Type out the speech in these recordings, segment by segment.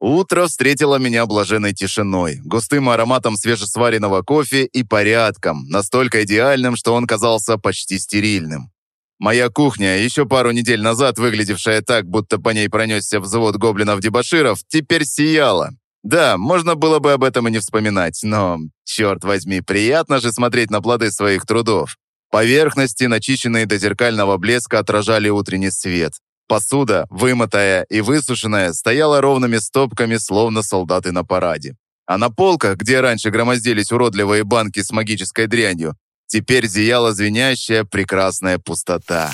Утро встретило меня блаженной тишиной, густым ароматом свежесваренного кофе и порядком, настолько идеальным, что он казался почти стерильным. Моя кухня, еще пару недель назад выглядевшая так, будто по ней пронесся взвод гоблинов-дебоширов, теперь сияла. Да, можно было бы об этом и не вспоминать, но, черт возьми, приятно же смотреть на плоды своих трудов. Поверхности, начищенные до зеркального блеска, отражали утренний свет. Посуда, вымытая и высушенная, стояла ровными стопками, словно солдаты на параде. А на полках, где раньше громоздились уродливые банки с магической дрянью, теперь зияла звенящая прекрасная пустота.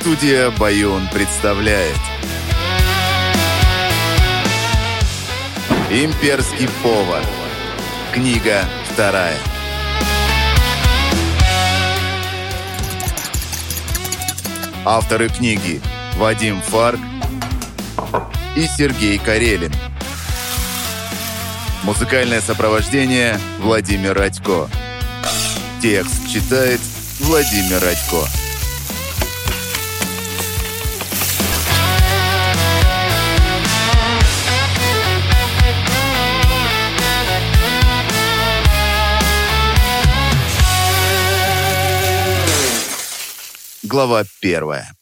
Студия «Баюн» представляет Имперский повар Книга вторая. Авторы книги Вадим Фарк и Сергей Карелин. Музыкальное сопровождение Владимир Радько. Текст читает Владимир Радько. Глава первая.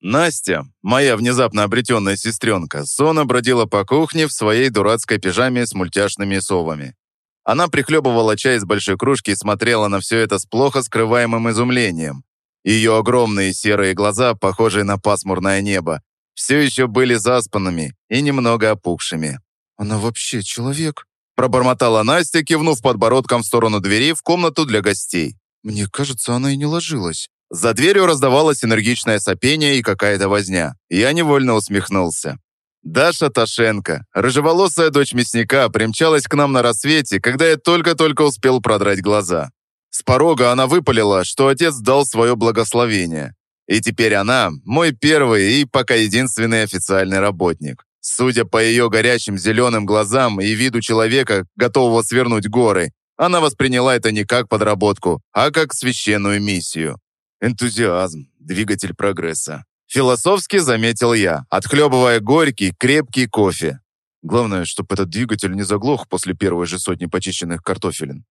Настя, моя внезапно обретенная сестренка, сонно бродила по кухне в своей дурацкой пижаме с мультяшными совами. Она прихлебывала чай из большой кружки и смотрела на все это с плохо скрываемым изумлением. Ее огромные серые глаза, похожие на пасмурное небо, все еще были заспанными и немного опухшими. «Она вообще человек?» Пробормотала Настя, кивнув подбородком в сторону двери в комнату для гостей. Мне кажется, она и не ложилась. За дверью раздавалось энергичное сопение и какая-то возня. Я невольно усмехнулся. Даша Ташенко, рыжеволосая дочь мясника, примчалась к нам на рассвете, когда я только-только успел продрать глаза. С порога она выпалила, что отец дал свое благословение. И теперь она мой первый и пока единственный официальный работник. Судя по ее горящим зеленым глазам и виду человека, готового свернуть горы, она восприняла это не как подработку, а как священную миссию. Энтузиазм, двигатель прогресса. Философски заметил я, отхлебывая горький, крепкий кофе. Главное, чтобы этот двигатель не заглох после первой же сотни почищенных картофелин.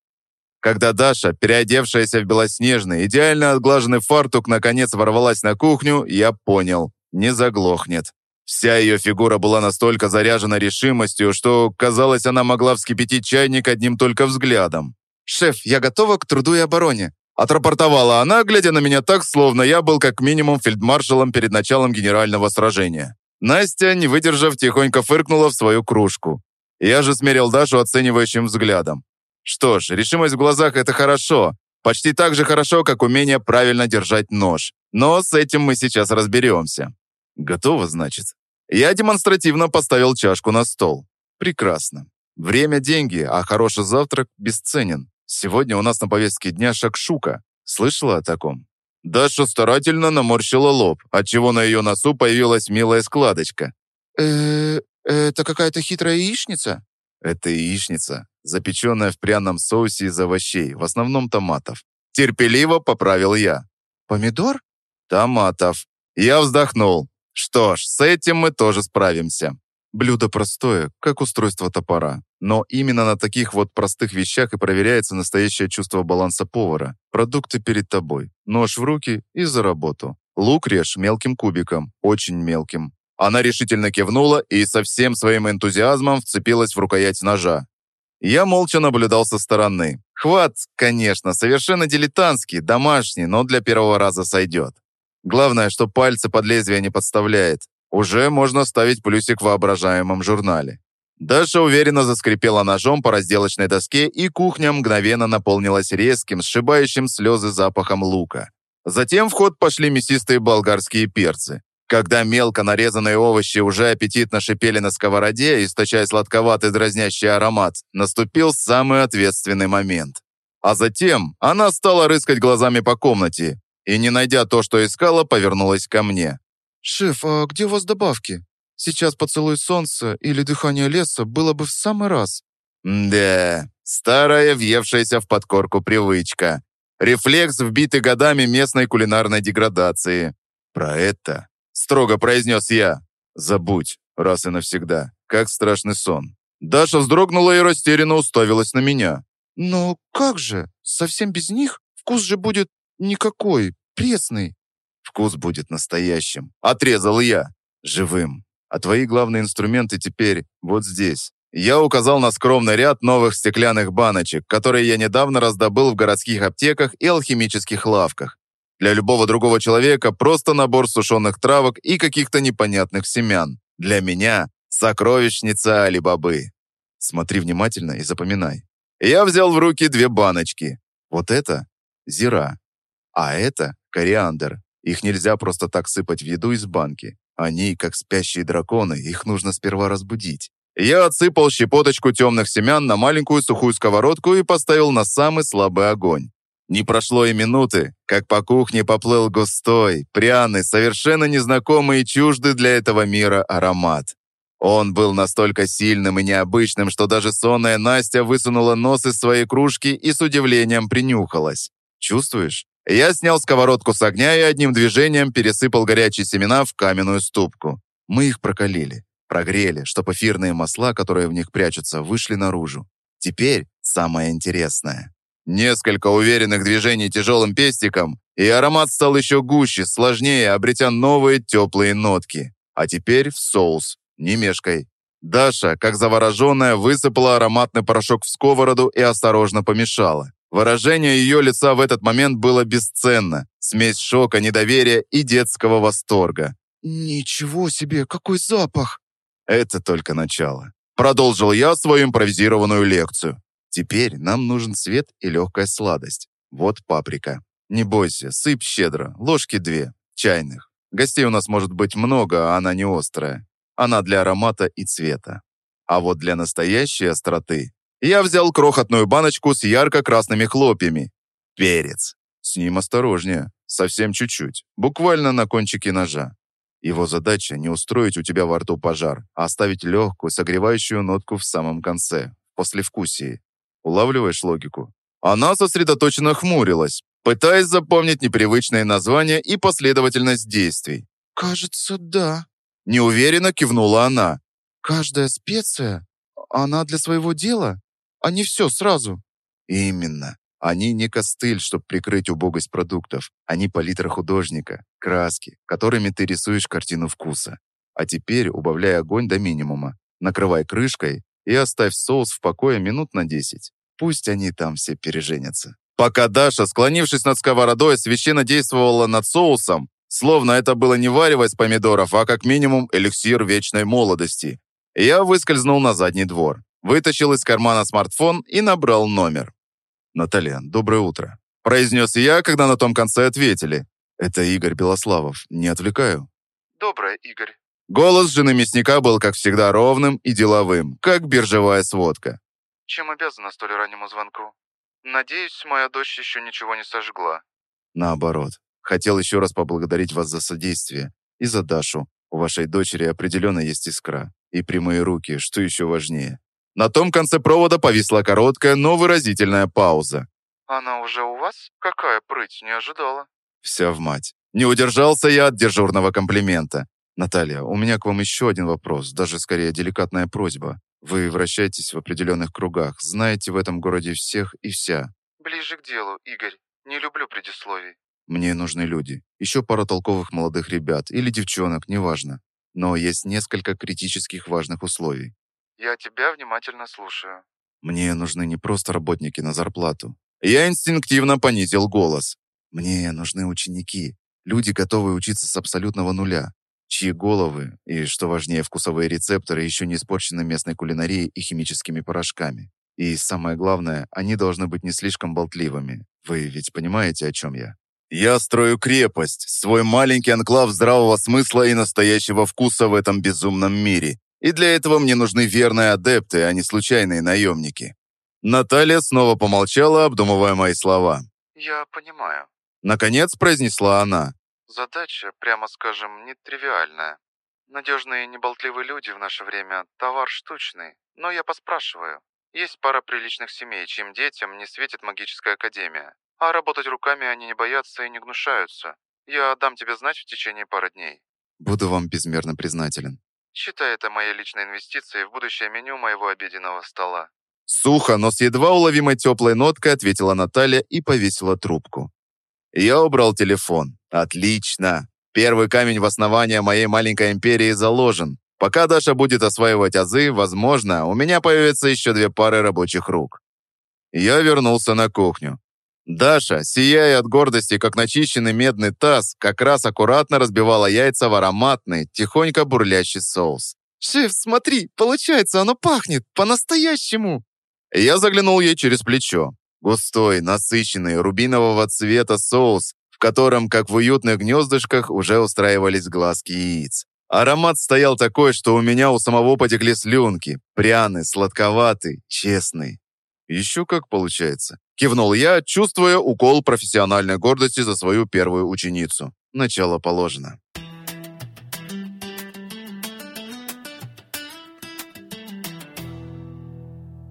Когда Даша, переодевшаяся в белоснежный, идеально отглаженный фартук, наконец ворвалась на кухню, я понял, не заглохнет. Вся ее фигура была настолько заряжена решимостью, что, казалось, она могла вскипятить чайник одним только взглядом. «Шеф, я готова к труду и обороне», отрапортовала она, глядя на меня так, словно я был как минимум фельдмаршалом перед началом генерального сражения. Настя, не выдержав, тихонько фыркнула в свою кружку. Я же смерил Дашу оценивающим взглядом. Что ж, решимость в глазах – это хорошо. Почти так же хорошо, как умение правильно держать нож. Но с этим мы сейчас разберемся. Готово, значит? Я демонстративно поставил чашку на стол. Прекрасно. Время – деньги, а хороший завтрак бесценен. Сегодня у нас на повестке дня шакшука. Слышала о таком? Даша старательно наморщила лоб, отчего на ее носу появилась милая складочка. э это какая-то хитрая яичница?» Это яичница, запеченная в пряном соусе из овощей, в основном томатов. Терпеливо поправил я. «Помидор?» «Томатов». Я вздохнул. Что ж, с этим мы тоже справимся. Блюдо простое, как устройство топора. Но именно на таких вот простых вещах и проверяется настоящее чувство баланса повара. Продукты перед тобой. Нож в руки и за работу. Лук режь мелким кубиком, очень мелким. Она решительно кивнула и со всем своим энтузиазмом вцепилась в рукоять ножа. Я молча наблюдал со стороны. Хват, конечно, совершенно дилетантский, домашний, но для первого раза сойдет. Главное, что пальцы под лезвие не подставляет. Уже можно ставить плюсик в воображаемом журнале. Даша уверенно заскрипела ножом по разделочной доске, и кухня мгновенно наполнилась резким, сшибающим слезы запахом лука. Затем в ход пошли мясистые болгарские перцы. Когда мелко нарезанные овощи уже аппетитно шипели на сковороде, источая сладковатый дразнящий аромат, наступил самый ответственный момент. А затем она стала рыскать глазами по комнате, и, не найдя то, что искала, повернулась ко мне. «Шеф, а где у вас добавки? Сейчас поцелуй солнца или дыхание леса было бы в самый раз». «Да, старая, въевшаяся в подкорку привычка. Рефлекс, вбитый годами местной кулинарной деградации. Про это, строго произнес я, забудь раз и навсегда, как страшный сон. Даша вздрогнула и растерянно уставилась на меня. «Но как же? Совсем без них? Вкус же будет никакой, пресный». «Вкус будет настоящим», — отрезал я, живым. А твои главные инструменты теперь вот здесь. Я указал на скромный ряд новых стеклянных баночек, которые я недавно раздобыл в городских аптеках и алхимических лавках. Для любого другого человека просто набор сушеных травок и каких-то непонятных семян. Для меня сокровищница Али-Бабы. Смотри внимательно и запоминай. Я взял в руки две баночки. Вот это зира, а это кориандр. Их нельзя просто так сыпать в еду из банки. Они, как спящие драконы, их нужно сперва разбудить. Я отсыпал щепоточку темных семян на маленькую сухую сковородку и поставил на самый слабый огонь. Не прошло и минуты, как по кухне поплыл густой, пряный, совершенно незнакомый и чуждый для этого мира аромат. Он был настолько сильным и необычным, что даже сонная Настя высунула нос из своей кружки и с удивлением принюхалась. «Чувствуешь?» Я снял сковородку с огня и одним движением пересыпал горячие семена в каменную ступку. Мы их прокалили, прогрели, чтобы эфирные масла, которые в них прячутся, вышли наружу. Теперь самое интересное. Несколько уверенных движений тяжелым пестиком, и аромат стал еще гуще, сложнее, обретя новые теплые нотки. А теперь в соус, не мешкай. Даша, как завороженная, высыпала ароматный порошок в сковороду и осторожно помешала. Выражение ее лица в этот момент было бесценно. Смесь шока, недоверия и детского восторга. «Ничего себе, какой запах!» Это только начало. Продолжил я свою импровизированную лекцию. Теперь нам нужен свет и легкая сладость. Вот паприка. Не бойся, сыпь щедро, ложки две, чайных. Гостей у нас может быть много, а она не острая. Она для аромата и цвета. А вот для настоящей остроты я взял крохотную баночку с ярко-красными хлопьями. Перец. С ним осторожнее. Совсем чуть-чуть. Буквально на кончике ножа. Его задача не устроить у тебя во рту пожар, а оставить легкую, согревающую нотку в самом конце, в послевкусии. Улавливаешь логику? Она сосредоточенно хмурилась, пытаясь запомнить непривычные названия и последовательность действий. «Кажется, да», — неуверенно кивнула она. «Каждая специя, она для своего дела?» А не все сразу». «Именно. Они не костыль, чтобы прикрыть убогость продуктов. Они палитра художника, краски, которыми ты рисуешь картину вкуса. А теперь убавляй огонь до минимума, накрывай крышкой и оставь соус в покое минут на 10. Пусть они там все переженятся». Пока Даша, склонившись над сковородой, священно действовала над соусом, словно это было не варево из помидоров, а как минимум эликсир вечной молодости, я выскользнул на задний двор. Вытащил из кармана смартфон и набрал номер. «Наталья, доброе утро», – произнес я, когда на том конце ответили. «Это Игорь Белославов. Не отвлекаю?» «Доброе, Игорь». Голос жены мясника был, как всегда, ровным и деловым, как биржевая сводка. «Чем обязана столь раннему звонку? Надеюсь, моя дочь еще ничего не сожгла». «Наоборот. Хотел еще раз поблагодарить вас за содействие. И за Дашу. У вашей дочери определенно есть искра. И прямые руки, что еще важнее. На том конце провода повисла короткая, но выразительная пауза. «Она уже у вас? Какая прыть, не ожидала». Вся в мать. Не удержался я от дежурного комплимента. «Наталья, у меня к вам еще один вопрос, даже скорее деликатная просьба. Вы вращаетесь в определенных кругах, знаете в этом городе всех и вся». «Ближе к делу, Игорь. Не люблю предисловий». «Мне нужны люди. Еще пара толковых молодых ребят или девчонок, неважно. Но есть несколько критических важных условий. Я тебя внимательно слушаю. Мне нужны не просто работники на зарплату. Я инстинктивно понизил голос. Мне нужны ученики, люди, готовые учиться с абсолютного нуля, чьи головы и, что важнее, вкусовые рецепторы еще не испорчены местной кулинарией и химическими порошками. И самое главное, они должны быть не слишком болтливыми. Вы ведь понимаете, о чем я? Я строю крепость, свой маленький анклав здравого смысла и настоящего вкуса в этом безумном мире. И для этого мне нужны верные адепты, а не случайные наемники. Наталья снова помолчала, обдумывая мои слова. «Я понимаю». Наконец произнесла она. «Задача, прямо скажем, нетривиальная. Надежные неболтливые люди в наше время – товар штучный. Но я поспрашиваю. Есть пара приличных семей, чьим детям не светит магическая академия. А работать руками они не боятся и не гнушаются. Я дам тебе знать в течение пары дней. Буду вам безмерно признателен. Считай это моей личной инвестицией в будущее меню моего обеденного стола. Сухо, но с едва уловимой теплой ноткой ответила Наталья и повесила трубку. Я убрал телефон. Отлично. Первый камень в основание моей маленькой империи заложен. Пока Даша будет осваивать азы, возможно, у меня появится еще две пары рабочих рук. Я вернулся на кухню. Даша, сияя от гордости, как начищенный медный таз, как раз аккуратно разбивала яйца в ароматный, тихонько бурлящий соус. «Шеф, смотри, получается, оно пахнет по-настоящему!» Я заглянул ей через плечо. Густой, насыщенный, рубинового цвета соус, в котором, как в уютных гнездышках, уже устраивались глазки яиц. Аромат стоял такой, что у меня у самого потекли слюнки. Пряный, сладковатый, честный. Еще как получается. Кивнул я, чувствуя укол профессиональной гордости за свою первую ученицу. Начало положено.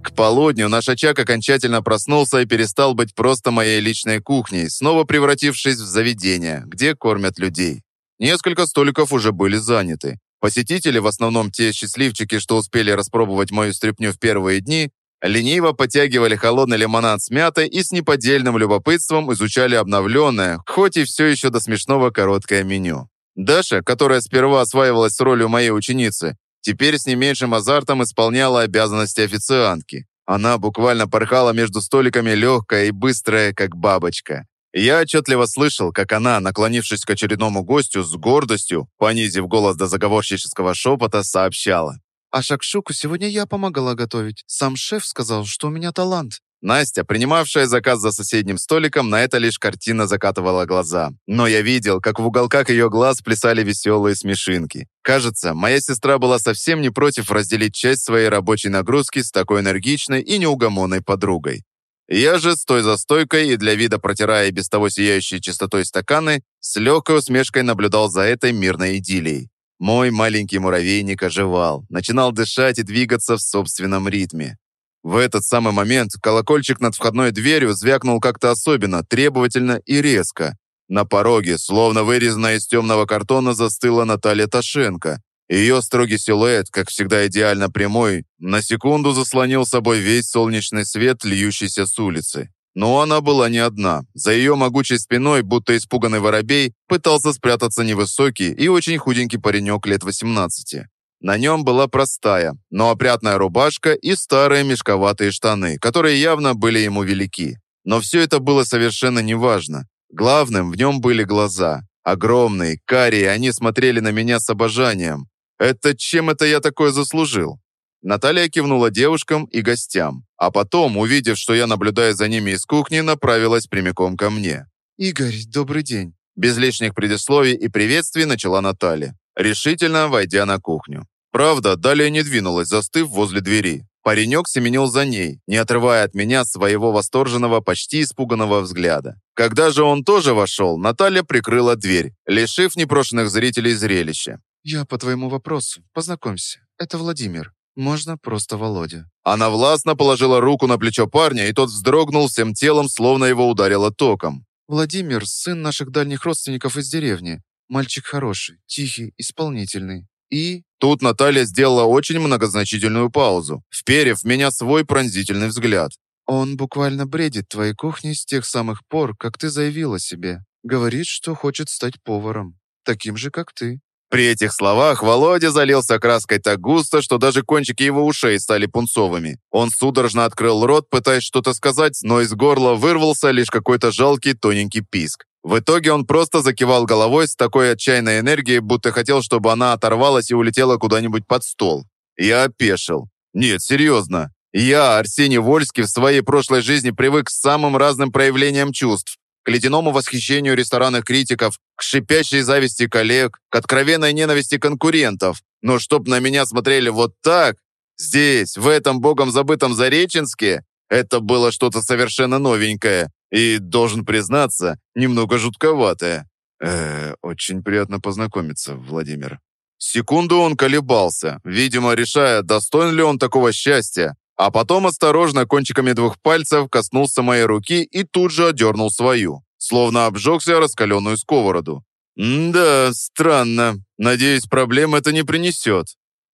К полудню наш очаг окончательно проснулся и перестал быть просто моей личной кухней, снова превратившись в заведение, где кормят людей. Несколько столиков уже были заняты. Посетители, в основном те счастливчики, что успели распробовать мою стряпню в первые дни, лениво потягивали холодный лимонад с мятой и с неподдельным любопытством изучали обновленное, хоть и все еще до смешного короткое меню. Даша, которая сперва осваивалась с ролью моей ученицы, теперь с не меньшим азартом исполняла обязанности официантки. Она буквально порхала между столиками легкая и быстрая, как бабочка. Я отчетливо слышал, как она, наклонившись к очередному гостю с гордостью, понизив голос до заговорщического шепота, сообщала. А шакшуку сегодня я помогала готовить. Сам шеф сказал, что у меня талант. Настя, принимавшая заказ за соседним столиком, на это лишь картина закатывала глаза. Но я видел, как в уголках ее глаз плясали веселые смешинки. Кажется, моя сестра была совсем не против разделить часть своей рабочей нагрузки с такой энергичной и неугомонной подругой. Я же, стой за стойкой и для вида протирая без того сияющие чистотой стаканы, с легкой усмешкой наблюдал за этой мирной идиллией. Мой маленький муравейник оживал, начинал дышать и двигаться в собственном ритме. В этот самый момент колокольчик над входной дверью звякнул как-то особенно, требовательно и резко. На пороге, словно вырезанная из темного картона, застыла Наталья Ташенко. Ее строгий силуэт, как всегда идеально прямой, на секунду заслонил собой весь солнечный свет, льющийся с улицы. Но она была не одна. За ее могучей спиной, будто испуганный воробей, пытался спрятаться невысокий и очень худенький паренек лет 18. На нем была простая, но опрятная рубашка и старые мешковатые штаны, которые явно были ему велики. Но все это было совершенно неважно. Главным в нем были глаза. Огромные, карие, они смотрели на меня с обожанием. Это чем это я такое заслужил? Наталья кивнула девушкам и гостям, а потом, увидев, что я наблюдаю за ними из кухни, направилась прямиком ко мне. «Игорь, добрый день!» Без лишних предисловий и приветствий начала Наталья, решительно войдя на кухню. Правда, далее не двинулась, застыв возле двери. Паренек семенил за ней, не отрывая от меня своего восторженного, почти испуганного взгляда. Когда же он тоже вошел, Наталья прикрыла дверь, лишив непрошенных зрителей зрелища. «Я по твоему вопросу. Познакомься. Это Владимир. «Можно просто Володя». Она властно положила руку на плечо парня, и тот вздрогнул всем телом, словно его ударило током. «Владимир – сын наших дальних родственников из деревни. Мальчик хороший, тихий, исполнительный. И...» Тут Наталья сделала очень многозначительную паузу, вперев в меня свой пронзительный взгляд. «Он буквально бредит твоей кухней с тех самых пор, как ты заявила себе. Говорит, что хочет стать поваром, таким же, как ты. При этих словах Володя залился краской так густо, что даже кончики его ушей стали пунцовыми. Он судорожно открыл рот, пытаясь что-то сказать, но из горла вырвался лишь какой-то жалкий тоненький писк. В итоге он просто закивал головой с такой отчаянной энергией, будто хотел, чтобы она оторвалась и улетела куда-нибудь под стол. Я опешил. Нет, серьезно. Я, Арсений Вольский, в своей прошлой жизни привык к самым разным проявлениям чувств к ледяному восхищению ресторанных критиков, к шипящей зависти коллег, к откровенной ненависти конкурентов. Но чтоб на меня смотрели вот так, здесь, в этом богом забытом Зареченске, это было что-то совершенно новенькое и, должен признаться, немного жутковатое. Э, очень приятно познакомиться, Владимир. Секунду он колебался, видимо, решая, достоин ли он такого счастья, а потом осторожно кончиками двух пальцев коснулся моей руки и тут же отдернул свою, словно обжегся раскаленную сковороду. «Да, странно. Надеюсь, проблем это не принесет».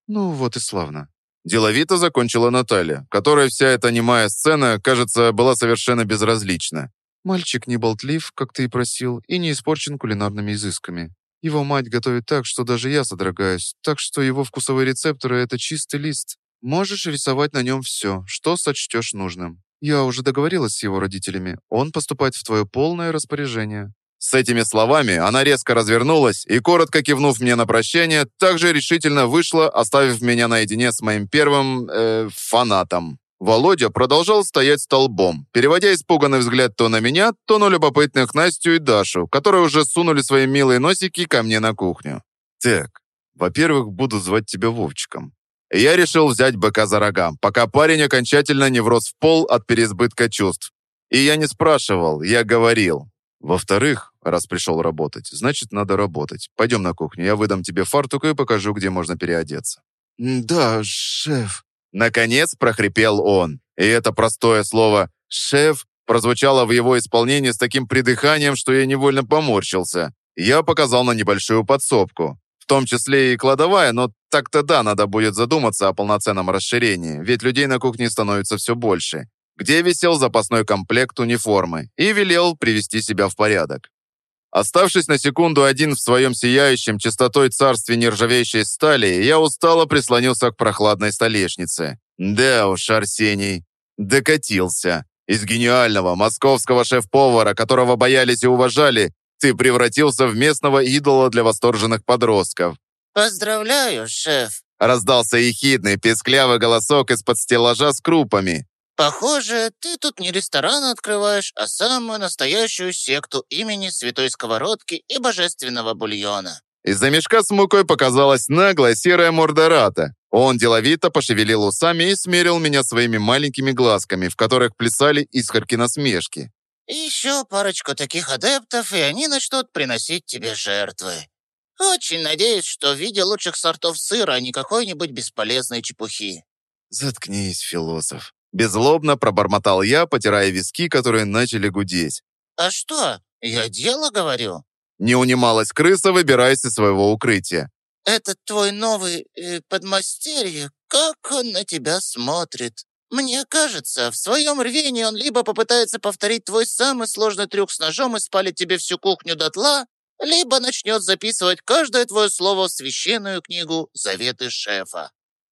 «Ну вот и славно». Деловито закончила Наталья, которая вся эта немая сцена, кажется, была совершенно безразлична. Мальчик не болтлив, как ты и просил, и не испорчен кулинарными изысками. Его мать готовит так, что даже я содрогаюсь, так что его вкусовые рецепторы – это чистый лист. Можешь рисовать на нем все, что сочтешь нужным. Я уже договорилась с его родителями. Он поступает в твое полное распоряжение». С этими словами она резко развернулась и, коротко кивнув мне на прощание, также решительно вышла, оставив меня наедине с моим первым... Э, фанатом. Володя продолжал стоять столбом, переводя испуганный взгляд то на меня, то на любопытных Настю и Дашу, которые уже сунули свои милые носики ко мне на кухню. «Так, во-первых, буду звать тебя Вовчиком. Я решил взять быка за рога, пока парень окончательно не врос в пол от переизбытка чувств. И я не спрашивал, я говорил. Во-вторых, раз пришел работать, значит, надо работать. Пойдем на кухню, я выдам тебе фартук и покажу, где можно переодеться». «Да, шеф», Наконец прохрипел он. И это простое слово «шеф» прозвучало в его исполнении с таким придыханием, что я невольно поморщился. Я показал на небольшую подсобку. Том числе и кладовая, но так-то да, надо будет задуматься о полноценном расширении, ведь людей на кухне становится все больше. Где висел запасной комплект униформы и велел привести себя в порядок. Оставшись на секунду один в своем сияющем чистотой царстве нержавеющей стали, я устало прислонился к прохладной столешнице. Да уж, Арсений, докатился. Из гениального московского шеф-повара, которого боялись и уважали, ты превратился в местного идола для восторженных подростков. «Поздравляю, шеф!» Раздался ехидный, песклявый голосок из-под стеллажа с крупами. Похоже, ты тут не ресторан открываешь, а самую настоящую секту имени Святой Сковородки и Божественного Бульона. Из-за мешка с мукой показалась наглая серая мордората. Он деловито пошевелил усами и смерил меня своими маленькими глазками, в которых плясали искорки насмешки. «Еще парочку таких адептов, и они начнут приносить тебе жертвы. Очень надеюсь, что в виде лучших сортов сыра, а не какой-нибудь бесполезной чепухи». «Заткнись, философ», Безлобно пробормотал я, потирая виски, которые начали гудеть. «А что? Я дело говорю?» Не унималась крыса, выбираясь из своего укрытия. «Этот твой новый э, подмастерье, как он на тебя смотрит? Мне кажется, в своем рвении он либо попытается повторить твой самый сложный трюк с ножом и спалить тебе всю кухню дотла, либо начнет записывать каждое твое слово в священную книгу «Заветы шефа».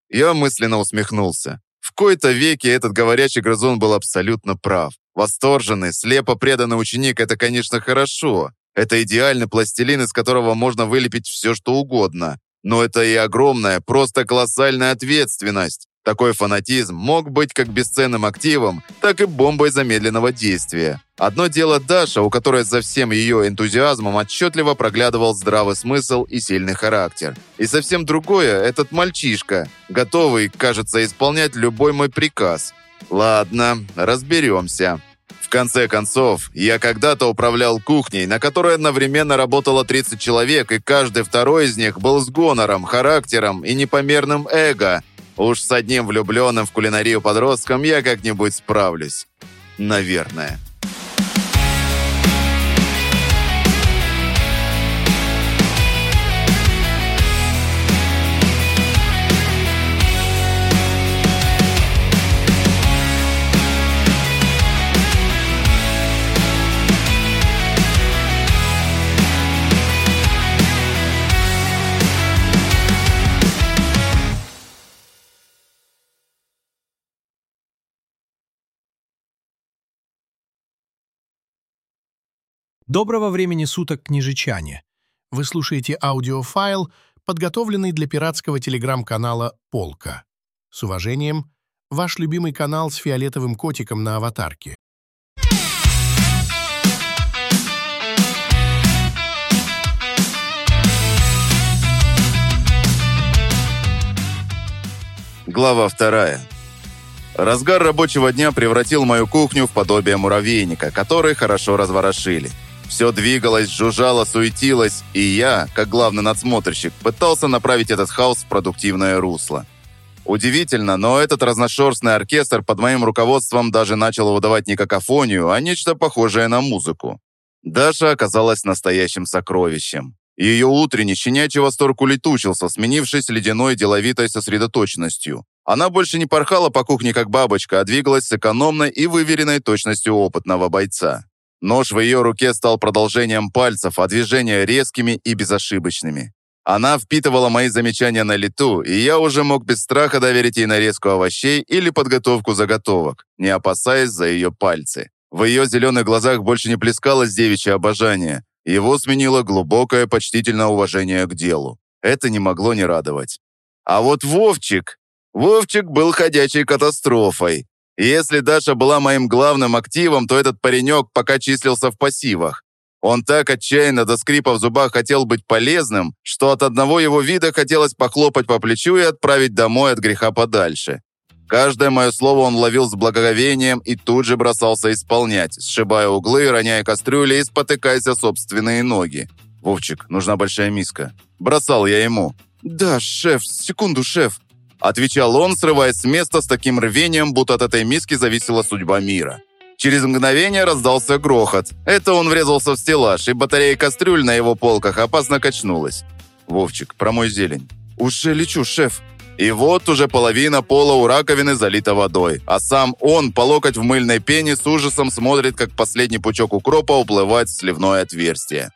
Я мысленно усмехнулся. В кои-то веке этот говорящий грызун был абсолютно прав. Восторженный, слепо преданный ученик – это, конечно, хорошо. Это идеальный пластилин, из которого можно вылепить все, что угодно. Но это и огромная, просто колоссальная ответственность. Такой фанатизм мог быть как бесценным активом, так и бомбой замедленного действия. Одно дело Даша, у которой за всем ее энтузиазмом отчетливо проглядывал здравый смысл и сильный характер. И совсем другое – этот мальчишка, готовый, кажется, исполнять любой мой приказ. Ладно, разберемся. В конце концов, я когда-то управлял кухней, на которой одновременно работало 30 человек, и каждый второй из них был с гонором, характером и непомерным эго – Уж с одним влюбленным в кулинарию подростком я как-нибудь справлюсь. Наверное. Доброго времени суток, княжичане! Вы слушаете аудиофайл, подготовленный для пиратского телеграм-канала «Полка». С уважением, ваш любимый канал с фиолетовым котиком на аватарке. Глава вторая. Разгар рабочего дня превратил мою кухню в подобие муравейника, который хорошо разворошили. Все двигалось, жужжало, суетилось, и я, как главный надсмотрщик, пытался направить этот хаос в продуктивное русло. Удивительно, но этот разношерстный оркестр под моим руководством даже начал выдавать не какофонию, а нечто похожее на музыку. Даша оказалась настоящим сокровищем. Ее утренний щенячий восторг улетучился, сменившись ледяной деловитой сосредоточенностью. Она больше не порхала по кухне как бабочка, а двигалась с экономной и выверенной точностью опытного бойца. Нож в ее руке стал продолжением пальцев, а движения резкими и безошибочными. Она впитывала мои замечания на лету, и я уже мог без страха доверить ей нарезку овощей или подготовку заготовок, не опасаясь за ее пальцы. В ее зеленых глазах больше не плескалось девичье обожание. Его сменило глубокое почтительное уважение к делу. Это не могло не радовать. А вот Вовчик... Вовчик был ходячей катастрофой. И если Даша была моим главным активом, то этот паренек пока числился в пассивах. Он так отчаянно до скрипа в зубах хотел быть полезным, что от одного его вида хотелось похлопать по плечу и отправить домой от греха подальше. Каждое мое слово он ловил с благоговением и тут же бросался исполнять, сшибая углы, роняя кастрюли и спотыкаясь о собственные ноги. «Вовчик, нужна большая миска». Бросал я ему. «Да, шеф, секунду, шеф», отвечал он, срываясь с места с таким рвением, будто от этой миски зависела судьба мира. Через мгновение раздался грохот. Это он врезался в стеллаж, и батарея кастрюль на его полках опасно качнулась. «Вовчик, промой зелень». «Уже лечу, шеф». И вот уже половина пола у раковины залита водой, а сам он по локоть в мыльной пене с ужасом смотрит, как последний пучок укропа уплывает в сливное отверстие.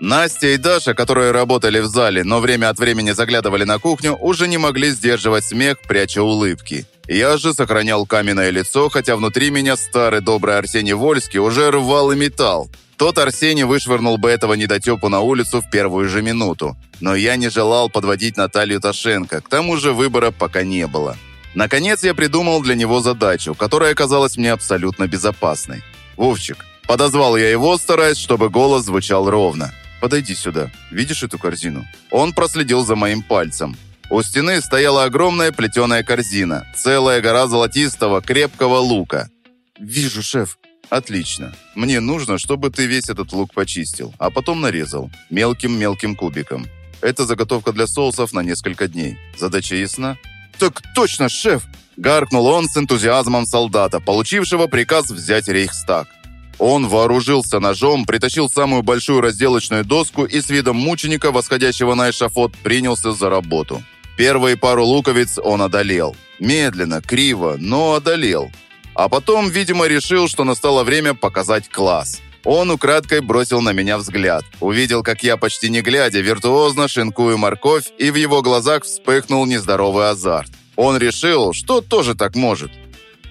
Настя и Даша, которые работали в зале, но время от времени заглядывали на кухню, уже не могли сдерживать смех, пряча улыбки. Я же сохранял каменное лицо, хотя внутри меня старый добрый Арсений Вольский уже рвал и металл. Тот Арсений вышвырнул бы этого недотепу на улицу в первую же минуту. Но я не желал подводить Наталью Ташенко, к тому же выбора пока не было. Наконец я придумал для него задачу, которая оказалась мне абсолютно безопасной. «Вовчик», подозвал я его, стараясь, чтобы голос звучал ровно. «Подойди сюда. Видишь эту корзину?» Он проследил за моим пальцем. У стены стояла огромная плетеная корзина, целая гора золотистого крепкого лука. «Вижу, шеф». «Отлично. Мне нужно, чтобы ты весь этот лук почистил, а потом нарезал. Мелким-мелким кубиком. Это заготовка для соусов на несколько дней. Задача ясна?» «Так точно, шеф!» Гаркнул он с энтузиазмом солдата, получившего приказ взять Рейхстаг. Он вооружился ножом, притащил самую большую разделочную доску и с видом мученика, восходящего на эшафот, принялся за работу. Первые пару луковиц он одолел. Медленно, криво, но одолел. А потом, видимо, решил, что настало время показать класс. Он украдкой бросил на меня взгляд. Увидел, как я, почти не глядя, виртуозно шинкую морковь, и в его глазах вспыхнул нездоровый азарт. Он решил, что тоже так может.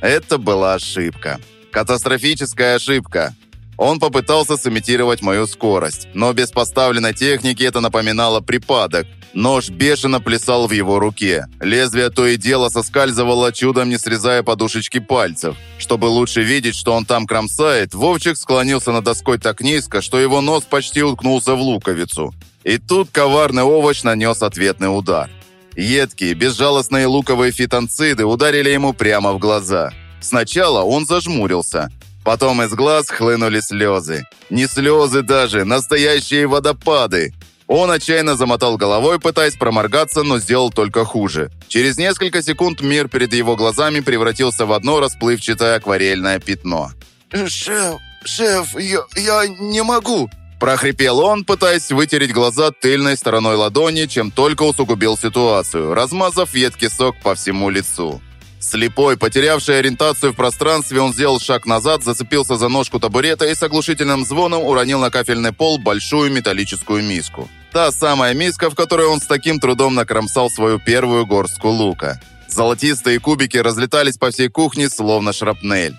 Это была ошибка. Катастрофическая ошибка. Он попытался сымитировать мою скорость, но без поставленной техники это напоминало припадок, Нож бешено плясал в его руке. Лезвие то и дело соскальзывало, чудом не срезая подушечки пальцев. Чтобы лучше видеть, что он там кромсает, Вовчик склонился над доской так низко, что его нос почти уткнулся в луковицу. И тут коварный овощ нанес ответный удар. Едкие, безжалостные луковые фитонциды ударили ему прямо в глаза. Сначала он зажмурился, Потом из глаз хлынули слезы. Не слезы даже, настоящие водопады. Он отчаянно замотал головой, пытаясь проморгаться, но сделал только хуже. Через несколько секунд мир перед его глазами превратился в одно расплывчатое акварельное пятно. «Шеф, шеф, я, я не могу!» Прохрипел он, пытаясь вытереть глаза тыльной стороной ладони, чем только усугубил ситуацию, размазав едкий сок по всему лицу. Слепой, потерявший ориентацию в пространстве, он сделал шаг назад, зацепился за ножку табурета и с оглушительным звоном уронил на кафельный пол большую металлическую миску. Та самая миска, в которой он с таким трудом накромсал свою первую горстку лука. Золотистые кубики разлетались по всей кухне, словно шрапнель.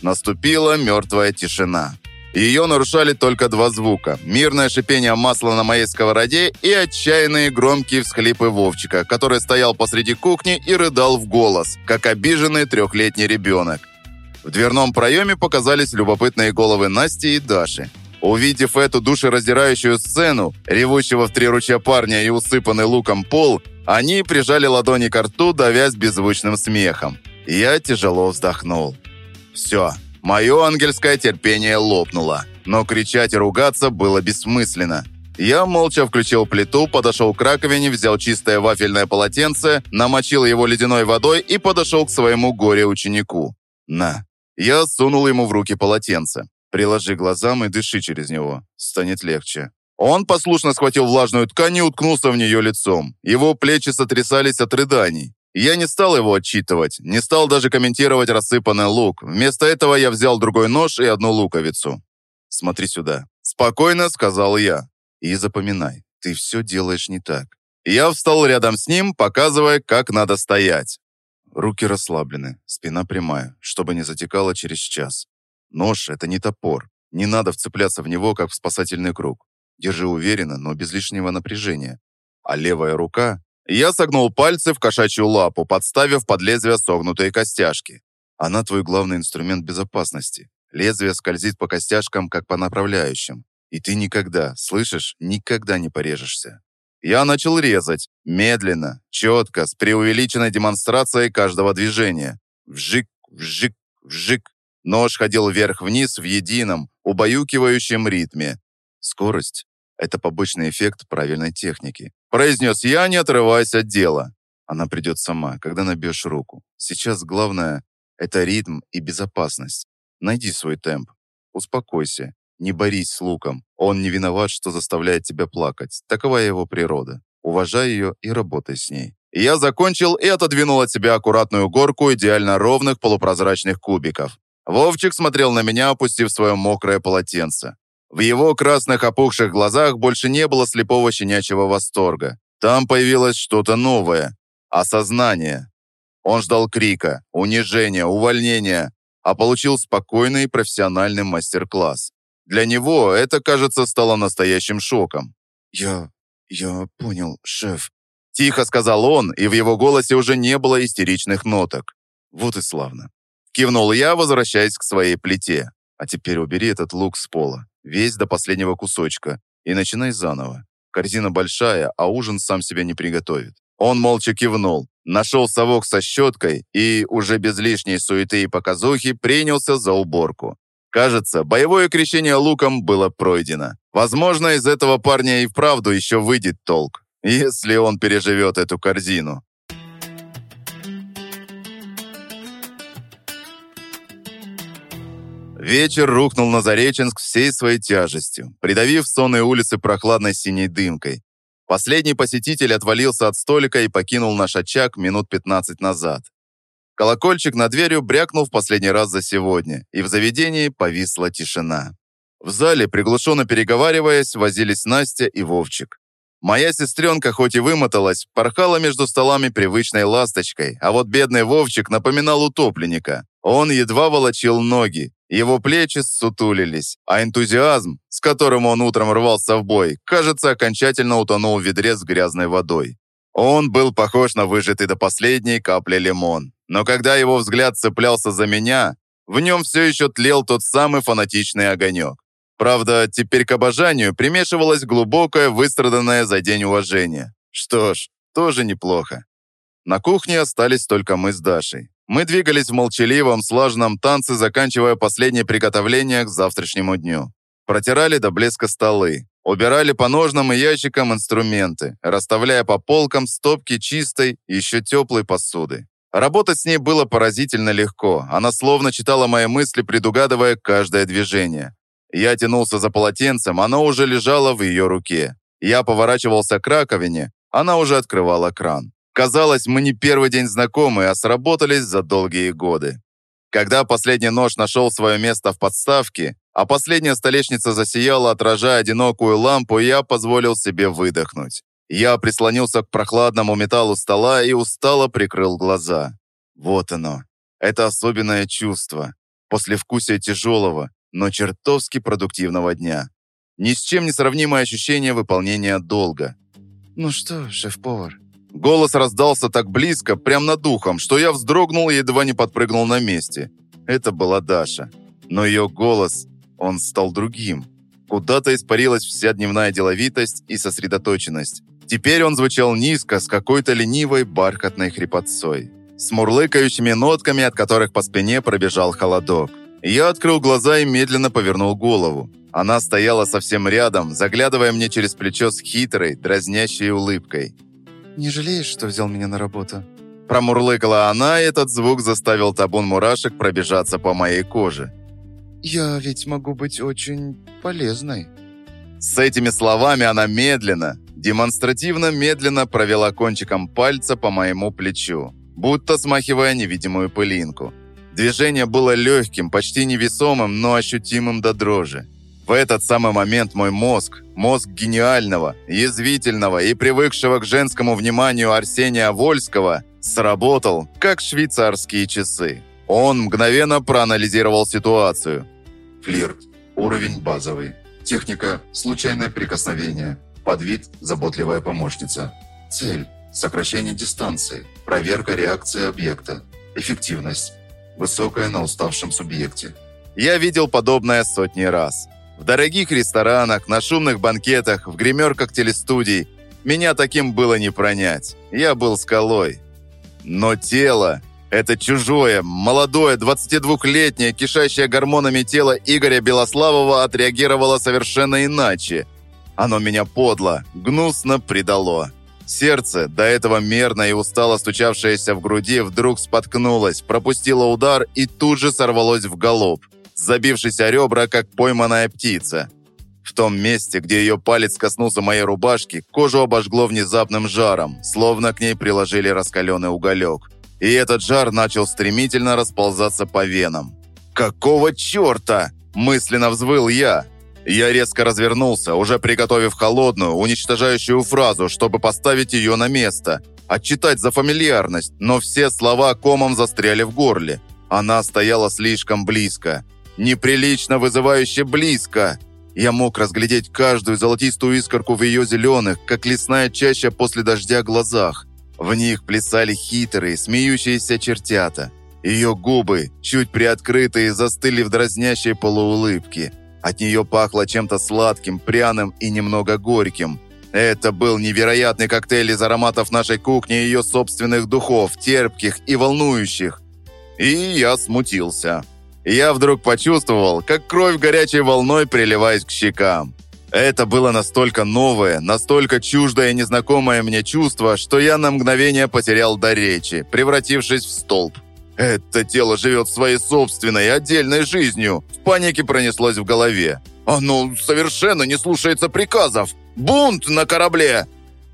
Наступила мертвая тишина. Ее нарушали только два звука. Мирное шипение масла на моей сковороде и отчаянные громкие всхлипы Вовчика, который стоял посреди кухни и рыдал в голос, как обиженный трехлетний ребенок. В дверном проеме показались любопытные головы Насти и Даши. Увидев эту душераздирающую сцену, ревущего в три ручья парня и усыпанный луком пол, они прижали ладони к рту, давясь беззвучным смехом. Я тяжело вздохнул. «Все, Мое ангельское терпение лопнуло, но кричать и ругаться было бессмысленно. Я молча включил плиту, подошел к раковине, взял чистое вафельное полотенце, намочил его ледяной водой и подошел к своему горе-ученику. «На». Я сунул ему в руки полотенце. «Приложи глазам и дыши через него. Станет легче». Он послушно схватил влажную ткань и уткнулся в нее лицом. Его плечи сотрясались от рыданий. Я не стал его отчитывать, не стал даже комментировать рассыпанный лук. Вместо этого я взял другой нож и одну луковицу. «Смотри сюда». «Спокойно», — сказал я. И запоминай, ты все делаешь не так. Я встал рядом с ним, показывая, как надо стоять. Руки расслаблены, спина прямая, чтобы не затекало через час. Нож — это не топор. Не надо вцепляться в него, как в спасательный круг. Держи уверенно, но без лишнего напряжения. А левая рука... Я согнул пальцы в кошачью лапу, подставив под лезвие согнутые костяшки. Она твой главный инструмент безопасности. Лезвие скользит по костяшкам, как по направляющим. И ты никогда, слышишь, никогда не порежешься. Я начал резать, медленно, четко, с преувеличенной демонстрацией каждого движения. Вжик, вжик, вжик. Нож ходил вверх-вниз в едином, убаюкивающем ритме. Скорость — это побочный эффект правильной техники. Произнес я, не отрываясь от дела. Она придет сама, когда набьешь руку. Сейчас главное — это ритм и безопасность. Найди свой темп. Успокойся не борись с луком. Он не виноват, что заставляет тебя плакать. Такова его природа. Уважай ее и работай с ней. я закончил и отодвинул от себя аккуратную горку идеально ровных полупрозрачных кубиков. Вовчик смотрел на меня, опустив свое мокрое полотенце. В его красных опухших глазах больше не было слепого щенячьего восторга. Там появилось что-то новое. Осознание. Он ждал крика, унижения, увольнения, а получил спокойный профессиональный мастер-класс. Для него это, кажется, стало настоящим шоком. «Я... я понял, шеф», — тихо сказал он, и в его голосе уже не было истеричных ноток. «Вот и славно». Кивнул я, возвращаясь к своей плите. «А теперь убери этот лук с пола, весь до последнего кусочка, и начинай заново. Корзина большая, а ужин сам себе не приготовит». Он молча кивнул, нашел совок со щеткой и, уже без лишней суеты и показухи, принялся за уборку. Кажется, боевое крещение луком было пройдено. Возможно, из этого парня и вправду еще выйдет толк, если он переживет эту корзину. Вечер рухнул на Зареченск всей своей тяжестью, придавив сонные улицы прохладной синей дымкой. Последний посетитель отвалился от столика и покинул наш очаг минут 15 назад. Колокольчик над дверью брякнул в последний раз за сегодня, и в заведении повисла тишина. В зале, приглушенно переговариваясь, возились Настя и Вовчик. Моя сестренка, хоть и вымоталась, порхала между столами привычной ласточкой, а вот бедный Вовчик напоминал утопленника. Он едва волочил ноги, его плечи сутулились, а энтузиазм, с которым он утром рвался в бой, кажется, окончательно утонул в ведре с грязной водой. Он был похож на выжатый до последней капли лимон. Но когда его взгляд цеплялся за меня, в нем все еще тлел тот самый фанатичный огонек. Правда, теперь к обожанию примешивалось глубокое, выстраданное за день уважение. Что ж, тоже неплохо. На кухне остались только мы с Дашей. Мы двигались в молчаливом, слаженном танце, заканчивая последнее приготовление к завтрашнему дню. Протирали до блеска столы, убирали по ножным и ящикам инструменты, расставляя по полкам стопки чистой, еще теплой посуды. Работать с ней было поразительно легко. Она словно читала мои мысли, предугадывая каждое движение. Я тянулся за полотенцем, оно уже лежало в ее руке. Я поворачивался к раковине, она уже открывала кран. Казалось, мы не первый день знакомы, а сработались за долгие годы. Когда последний нож нашел свое место в подставке, а последняя столешница засияла, отражая одинокую лампу, я позволил себе выдохнуть. Я прислонился к прохладному металлу стола и устало прикрыл глаза. Вот оно. Это особенное чувство. Послевкусие тяжелого, но чертовски продуктивного дня. Ни с чем не сравнимое ощущение выполнения долга. «Ну что, шеф-повар?» Голос раздался так близко, прямо над духом, что я вздрогнул и едва не подпрыгнул на месте. Это была Даша. Но ее голос, он стал другим. Куда-то испарилась вся дневная деловитость и сосредоточенность. Теперь он звучал низко, с какой-то ленивой бархатной хрипотцой. С мурлыкающими нотками, от которых по спине пробежал холодок. Я открыл глаза и медленно повернул голову. Она стояла совсем рядом, заглядывая мне через плечо с хитрой, дразнящей улыбкой. «Не жалеешь, что взял меня на работу?» Промурлыкала она, и этот звук заставил табун мурашек пробежаться по моей коже. «Я ведь могу быть очень полезной». С этими словами она медленно, демонстративно медленно провела кончиком пальца по моему плечу, будто смахивая невидимую пылинку. Движение было легким, почти невесомым, но ощутимым до дрожи. В этот самый момент мой мозг, мозг гениального, язвительного и привыкшего к женскому вниманию Арсения Вольского, сработал, как швейцарские часы. Он мгновенно проанализировал ситуацию. Флирт. Уровень базовый. Техника – случайное прикосновение. Подвид – заботливая помощница. Цель – сокращение дистанции. Проверка реакции объекта. Эффективность высокая на уставшем субъекте. Я видел подобное сотни раз. В дорогих ресторанах, на шумных банкетах, в гримерках телестудий. Меня таким было не пронять. Я был скалой. Но тело, это чужое, молодое, 22-летнее, кишащее гормонами тело Игоря Белославова отреагировало совершенно иначе. Оно меня подло, гнусно предало. Сердце, до этого мерно и устало стучавшееся в груди, вдруг споткнулось, пропустило удар и тут же сорвалось в галоп, забившись о ребра, как пойманная птица. В том месте, где ее палец коснулся моей рубашки, кожу обожгло внезапным жаром, словно к ней приложили раскаленный уголек. И этот жар начал стремительно расползаться по венам. «Какого черта?» – мысленно взвыл я – я резко развернулся, уже приготовив холодную, уничтожающую фразу, чтобы поставить ее на место. Отчитать за фамильярность, но все слова комом застряли в горле. Она стояла слишком близко. Неприлично вызывающе близко. Я мог разглядеть каждую золотистую искорку в ее зеленых, как лесная чаща после дождя глазах. В них плясали хитрые, смеющиеся чертята. Ее губы, чуть приоткрытые, застыли в дразнящей полуулыбке. От нее пахло чем-то сладким, пряным и немного горьким. Это был невероятный коктейль из ароматов нашей кухни и ее собственных духов, терпких и волнующих. И я смутился. Я вдруг почувствовал, как кровь горячей волной приливает к щекам. Это было настолько новое, настолько чуждое и незнакомое мне чувство, что я на мгновение потерял до речи, превратившись в столб. Это тело живет своей собственной, отдельной жизнью. В панике пронеслось в голове. Оно совершенно не слушается приказов. Бунт на корабле.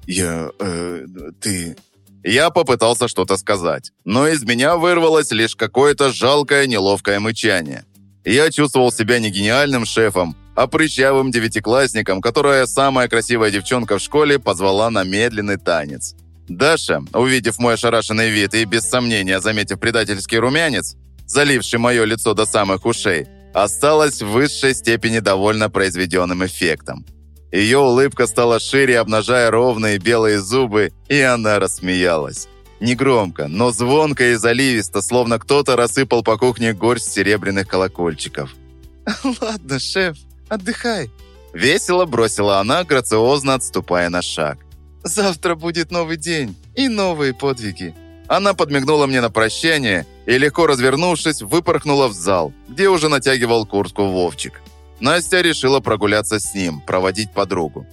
Я... Э, ты... Я попытался что-то сказать, но из меня вырвалось лишь какое-то жалкое, неловкое мычание. Я чувствовал себя не гениальным шефом, а прыщавым девятиклассником, которая самая красивая девчонка в школе позвала на медленный танец. Даша, увидев мой ошарашенный вид и без сомнения заметив предательский румянец, заливший мое лицо до самых ушей, осталась в высшей степени довольна произведенным эффектом. Ее улыбка стала шире, обнажая ровные белые зубы, и она рассмеялась. Негромко, но звонко и заливисто, словно кто-то рассыпал по кухне горсть серебряных колокольчиков. «Ладно, шеф, отдыхай», — весело бросила она, грациозно отступая на шаг. Завтра будет новый день и новые подвиги». Она подмигнула мне на прощание и, легко развернувшись, выпорхнула в зал, где уже натягивал куртку Вовчик. Настя решила прогуляться с ним, проводить подругу.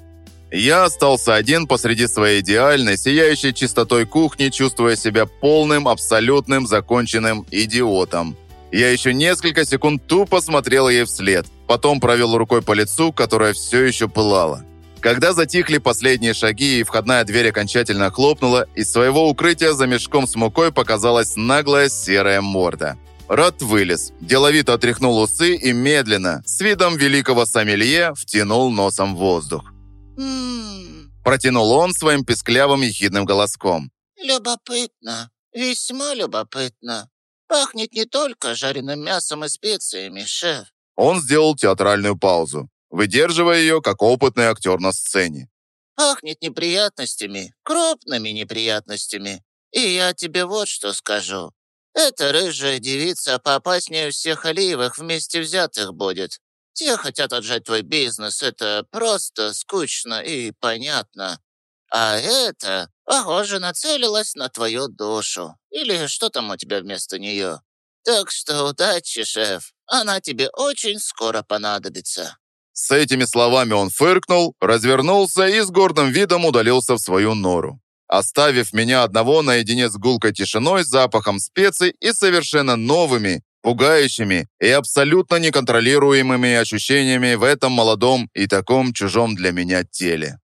Я остался один посреди своей идеальной, сияющей чистотой кухни, чувствуя себя полным, абсолютным, законченным идиотом. Я еще несколько секунд тупо смотрел ей вслед, потом провел рукой по лицу, которое все еще пылало. Когда затихли последние шаги и входная дверь окончательно хлопнула, из своего укрытия за мешком с мукой показалась наглая серая морда. Рот вылез, деловито отряхнул усы и медленно, с видом великого сомелье, втянул носом воздух. «Ммм, Протянул он своим песклявым ехидным голоском. любопытно, весьма любопытно. Пахнет не только жареным мясом и специями, шеф. Он сделал театральную паузу, выдерживая ее, как опытный актер на сцене. Пахнет неприятностями, крупными неприятностями. И я тебе вот что скажу. Эта рыжая девица поопаснее всех Алиевых вместе взятых будет. Те хотят отжать твой бизнес, это просто скучно и понятно. А это, похоже, нацелилась на твою душу. Или что там у тебя вместо нее. Так что удачи, шеф. Она тебе очень скоро понадобится. С этими словами он фыркнул, развернулся и с гордым видом удалился в свою нору, оставив меня одного наедине с гулкой тишиной, запахом специй и совершенно новыми, пугающими и абсолютно неконтролируемыми ощущениями в этом молодом и таком чужом для меня теле.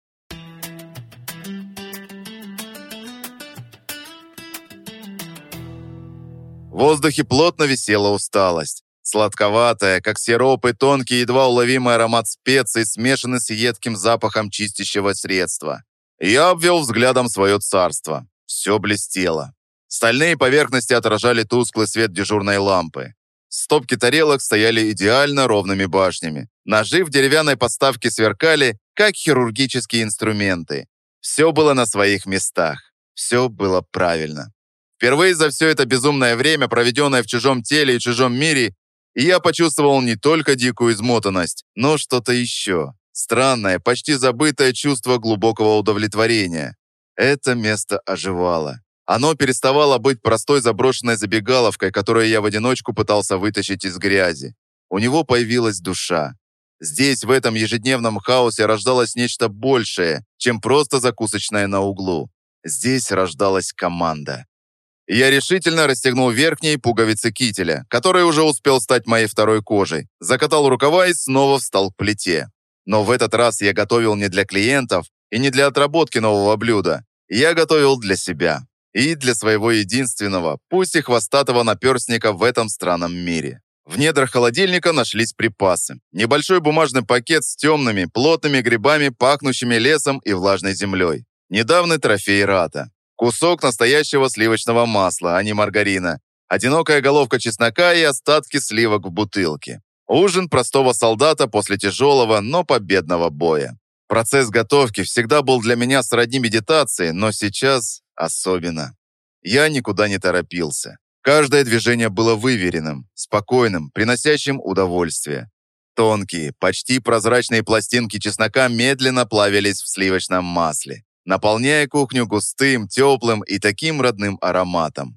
В воздухе плотно висела усталость. Сладковатая, как сироп и тонкий, едва уловимый аромат специй, смешанный с едким запахом чистящего средства. Я обвел взглядом свое царство. Все блестело. Стальные поверхности отражали тусклый свет дежурной лампы. Стопки тарелок стояли идеально ровными башнями. Ножи в деревянной подставке сверкали, как хирургические инструменты. Все было на своих местах. Все было правильно. Впервые за все это безумное время, проведенное в чужом теле и чужом мире, я почувствовал не только дикую измотанность, но что-то еще. Странное, почти забытое чувство глубокого удовлетворения. Это место оживало. Оно переставало быть простой заброшенной забегаловкой, которую я в одиночку пытался вытащить из грязи. У него появилась душа. Здесь, в этом ежедневном хаосе, рождалось нечто большее, чем просто закусочная на углу. Здесь рождалась команда. Я решительно расстегнул верхние пуговицы кителя, который уже успел стать моей второй кожей, закатал рукава и снова встал к плите. Но в этот раз я готовил не для клиентов и не для отработки нового блюда. Я готовил для себя и для своего единственного, пусть и хвостатого наперстника в этом странном мире. В недрах холодильника нашлись припасы. Небольшой бумажный пакет с темными, плотными грибами, пахнущими лесом и влажной землей. Недавний трофей рата. Кусок настоящего сливочного масла, а не маргарина. Одинокая головка чеснока и остатки сливок в бутылке. Ужин простого солдата после тяжелого, но победного боя. Процесс готовки всегда был для меня сродни медитации, но сейчас особенно. Я никуда не торопился. Каждое движение было выверенным, спокойным, приносящим удовольствие. Тонкие, почти прозрачные пластинки чеснока медленно плавились в сливочном масле, наполняя кухню густым, теплым и таким родным ароматом.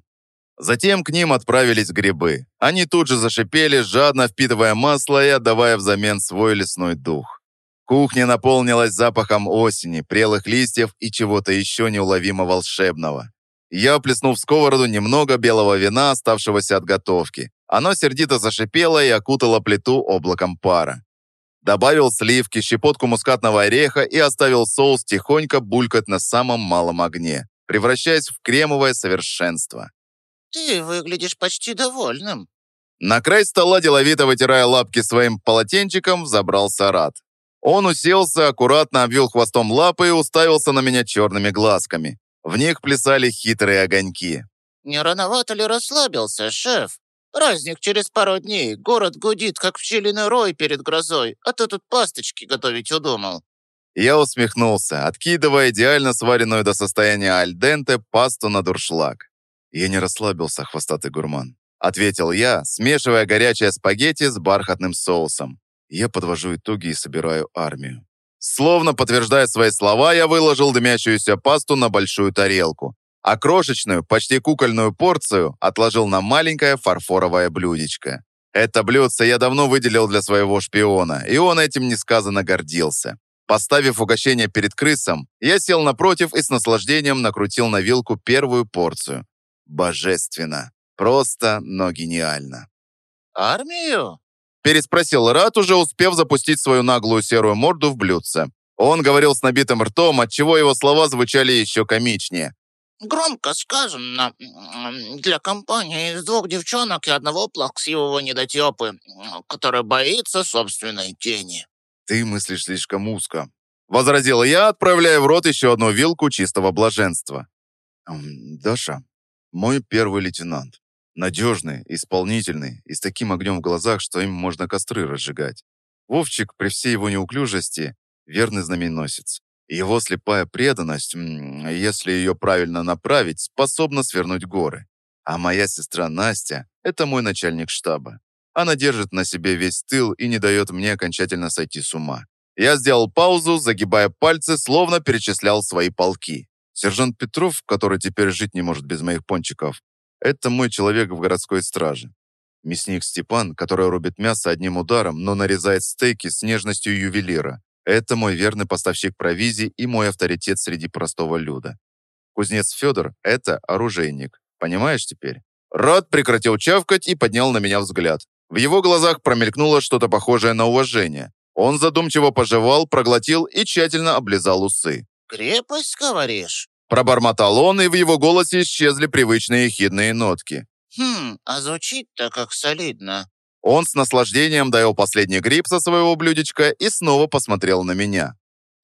Затем к ним отправились грибы. Они тут же зашипели, жадно впитывая масло и отдавая взамен свой лесной дух. Кухня наполнилась запахом осени, прелых листьев и чего-то еще неуловимо волшебного. Я плеснул в сковороду немного белого вина, оставшегося от готовки. Оно сердито зашипело и окутало плиту облаком пара. Добавил сливки, щепотку мускатного ореха и оставил соус тихонько булькать на самом малом огне, превращаясь в кремовое совершенство. «Ты выглядишь почти довольным». На край стола, деловито вытирая лапки своим полотенчиком, забрался Рад. Он уселся, аккуратно обвел хвостом лапы и уставился на меня черными глазками. В них плясали хитрые огоньки. «Не рановато ли расслабился, шеф? Праздник через пару дней. Город гудит, как пчелиный рой перед грозой, а ты тут пасточки готовить удумал». Я усмехнулся, откидывая идеально сваренную до состояния альденте пасту на дуршлаг. «Я не расслабился, хвостатый гурман», — ответил я, смешивая горячее спагетти с бархатным соусом. Я подвожу итоги и собираю армию. Словно подтверждая свои слова, я выложил дымящуюся пасту на большую тарелку, а крошечную, почти кукольную порцию отложил на маленькое фарфоровое блюдечко. Это блюдце я давно выделил для своего шпиона, и он этим несказанно гордился. Поставив угощение перед крысом, я сел напротив и с наслаждением накрутил на вилку первую порцию. Божественно. Просто, но гениально. «Армию?» Переспросил Рат, уже успев запустить свою наглую серую морду в блюдце. Он говорил с набитым ртом, отчего его слова звучали еще комичнее. «Громко сказано. Для компании из двух девчонок и одного плаксивого недотепы, который боится собственной тени». «Ты мыслишь слишком узко», — возразил я, отправляя в рот еще одну вилку чистого блаженства. «Даша, мой первый лейтенант. Надежный, исполнительный и с таким огнем в глазах, что им можно костры разжигать. Вовчик, при всей его неуклюжести, верный знаменосец. Его слепая преданность, если ее правильно направить, способна свернуть горы. А моя сестра Настя – это мой начальник штаба. Она держит на себе весь тыл и не дает мне окончательно сойти с ума. Я сделал паузу, загибая пальцы, словно перечислял свои полки. Сержант Петров, который теперь жить не может без моих пончиков, это мой человек в городской страже. Мясник Степан, который рубит мясо одним ударом, но нарезает стейки с нежностью ювелира. Это мой верный поставщик провизии и мой авторитет среди простого люда. Кузнец Федор – это оружейник. Понимаешь теперь? Рад прекратил чавкать и поднял на меня взгляд. В его глазах промелькнуло что-то похожее на уважение. Он задумчиво пожевал, проглотил и тщательно облизал усы. «Крепость, говоришь?» Пробормотал он, и в его голосе исчезли привычные хидные нотки. «Хм, а звучит-то как солидно». Он с наслаждением доел последний гриб со своего блюдечка и снова посмотрел на меня.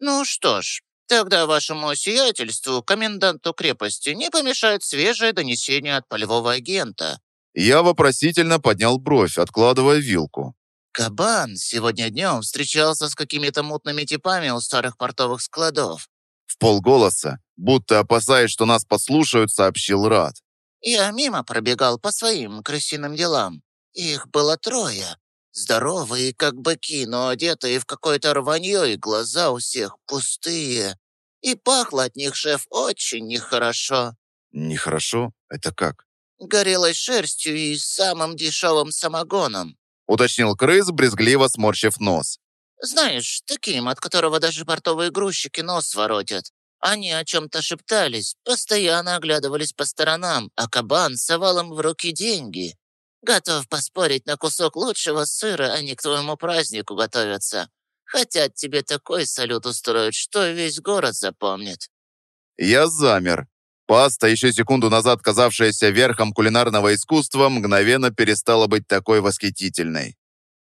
«Ну что ж, тогда вашему сиятельству, коменданту крепости, не помешает свежее донесение от полевого агента». Я вопросительно поднял бровь, откладывая вилку. «Кабан сегодня днем встречался с какими-то мутными типами у старых портовых складов. В полголоса, будто опасаясь, что нас послушают, сообщил Рад. Я мимо пробегал по своим крысиным делам. Их было трое. Здоровые, как быки, но одетые в какое-то рванье, и глаза у всех пустые. И пахло от них, шеф, очень нехорошо. Нехорошо? Это как? Горелой шерстью и самым дешевым самогоном. Уточнил крыс, брезгливо сморщив нос. Знаешь, таким, от которого даже портовые грузчики нос воротят. Они о чем-то шептались, постоянно оглядывались по сторонам, а кабан совал им в руки деньги. Готов поспорить на кусок лучшего сыра, они к твоему празднику готовятся. Хотят тебе такой салют устроить, что весь город запомнит. Я замер. Паста, еще секунду назад казавшаяся верхом кулинарного искусства, мгновенно перестала быть такой восхитительной.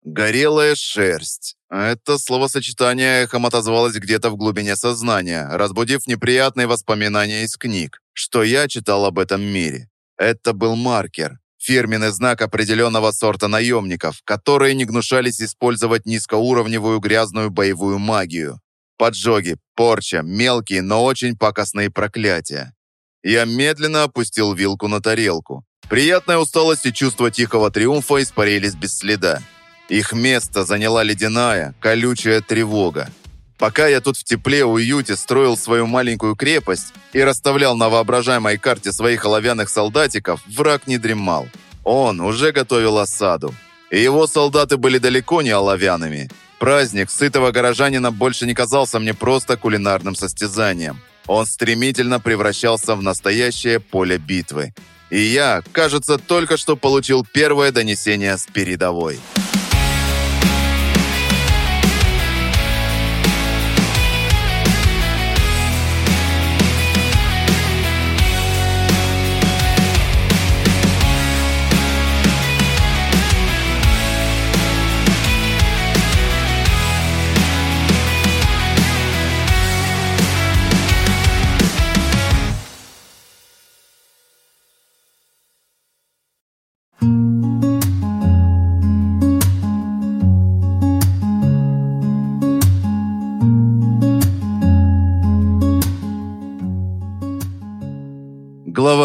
Горелая шерсть. Это словосочетание эхом отозвалось где-то в глубине сознания, разбудив неприятные воспоминания из книг, что я читал об этом мире. Это был маркер, фирменный знак определенного сорта наемников, которые не гнушались использовать низкоуровневую грязную боевую магию. Поджоги, порча, мелкие, но очень пакостные проклятия. Я медленно опустил вилку на тарелку. Приятная усталость и чувство тихого триумфа испарились без следа. Их место заняла ледяная, колючая тревога. Пока я тут в тепле, уюте строил свою маленькую крепость и расставлял на воображаемой карте своих оловянных солдатиков, враг не дремал. Он уже готовил осаду. И его солдаты были далеко не оловянными. Праздник сытого горожанина больше не казался мне просто кулинарным состязанием. Он стремительно превращался в настоящее поле битвы. И я, кажется, только что получил первое донесение с передовой.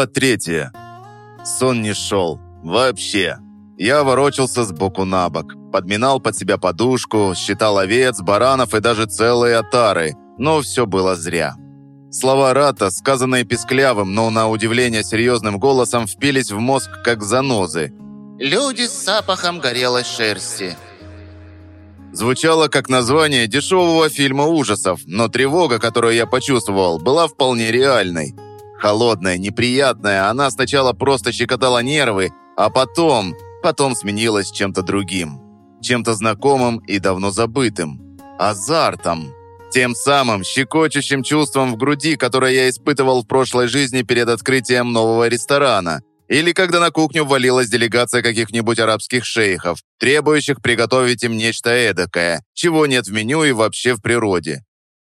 Глава третья. Сон не шел. Вообще. Я ворочался с боку на бок, подминал под себя подушку, считал овец, баранов и даже целые отары, но все было зря. Слова Рата, сказанные писклявым, но на удивление серьезным голосом, впились в мозг, как занозы. «Люди с запахом горелой шерсти». Звучало как название дешевого фильма ужасов, но тревога, которую я почувствовал, была вполне реальной. Холодная, неприятная, она сначала просто щекотала нервы, а потом, потом сменилась чем-то другим. Чем-то знакомым и давно забытым. Азартом. Тем самым щекочущим чувством в груди, которое я испытывал в прошлой жизни перед открытием нового ресторана. Или когда на кухню ввалилась делегация каких-нибудь арабских шейхов, требующих приготовить им нечто эдакое, чего нет в меню и вообще в природе.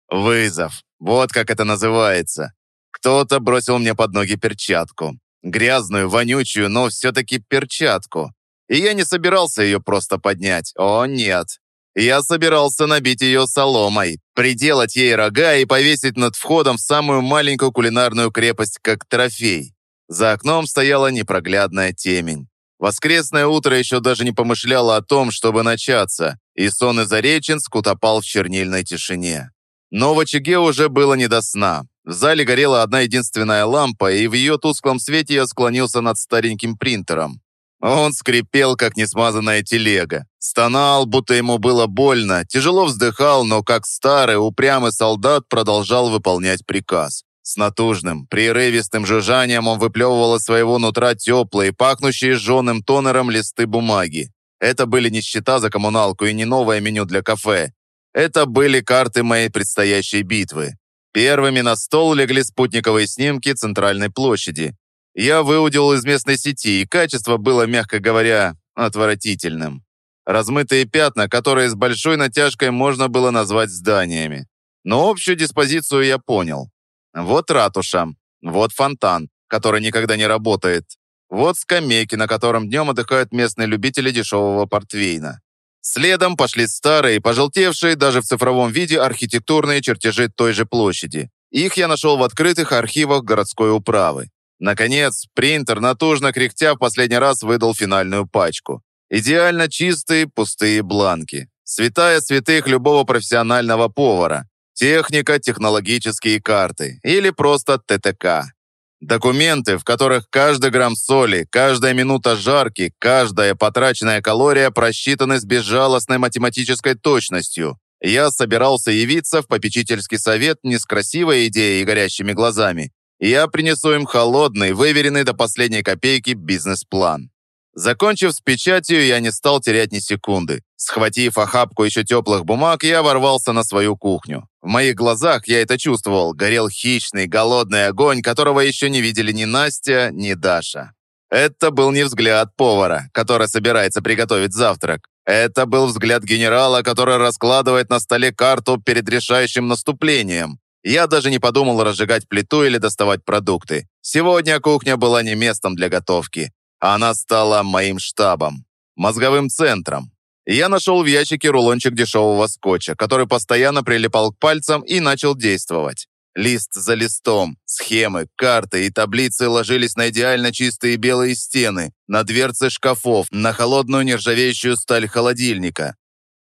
Вызов. Вот как это называется. Кто-то бросил мне под ноги перчатку. Грязную, вонючую, но все-таки перчатку. И я не собирался ее просто поднять. О, нет. Я собирался набить ее соломой, приделать ей рога и повесить над входом в самую маленькую кулинарную крепость как трофей. За окном стояла непроглядная темень. Воскресное утро еще даже не помышляло о том, чтобы начаться, и сон из Зареченск утопал в чернильной тишине. Но в очаге уже было не до сна. В зале горела одна единственная лампа, и в ее тусклом свете я склонился над стареньким принтером. Он скрипел, как несмазанная телега. Стонал, будто ему было больно, тяжело вздыхал, но как старый, упрямый солдат продолжал выполнять приказ. С натужным, прерывистым жужжанием он выплевывал из своего нутра теплые, пахнущие жженым тонером листы бумаги. Это были не счета за коммуналку и не новое меню для кафе. Это были карты моей предстоящей битвы. Первыми на стол легли спутниковые снимки центральной площади. Я выудил из местной сети, и качество было, мягко говоря, отвратительным. Размытые пятна, которые с большой натяжкой можно было назвать зданиями. Но общую диспозицию я понял. Вот ратуша, вот фонтан, который никогда не работает. Вот скамейки, на котором днем отдыхают местные любители дешевого портвейна. Следом пошли старые, пожелтевшие даже в цифровом виде архитектурные чертежи той же площади. Их я нашел в открытых архивах городской управы. Наконец, принтер, натужно кряхтя, в последний раз выдал финальную пачку. Идеально чистые, пустые бланки. Святая святых любого профессионального повара. Техника, технологические карты или просто ТТК. Документы, в которых каждый грамм соли, каждая минута жарки, каждая потраченная калория просчитаны с безжалостной математической точностью. Я собирался явиться в попечительский совет не с красивой идеей и горящими глазами. Я принесу им холодный, выверенный до последней копейки бизнес-план. Закончив с печатью, я не стал терять ни секунды. Схватив охапку еще теплых бумаг, я ворвался на свою кухню. В моих глазах, я это чувствовал, горел хищный, голодный огонь, которого еще не видели ни Настя, ни Даша. Это был не взгляд повара, который собирается приготовить завтрак. Это был взгляд генерала, который раскладывает на столе карту перед решающим наступлением. Я даже не подумал разжигать плиту или доставать продукты. Сегодня кухня была не местом для готовки. Она стала моим штабом, мозговым центром. Я нашел в ящике рулончик дешевого скотча, который постоянно прилипал к пальцам и начал действовать. Лист за листом, схемы, карты и таблицы ложились на идеально чистые белые стены, на дверцы шкафов, на холодную нержавеющую сталь холодильника.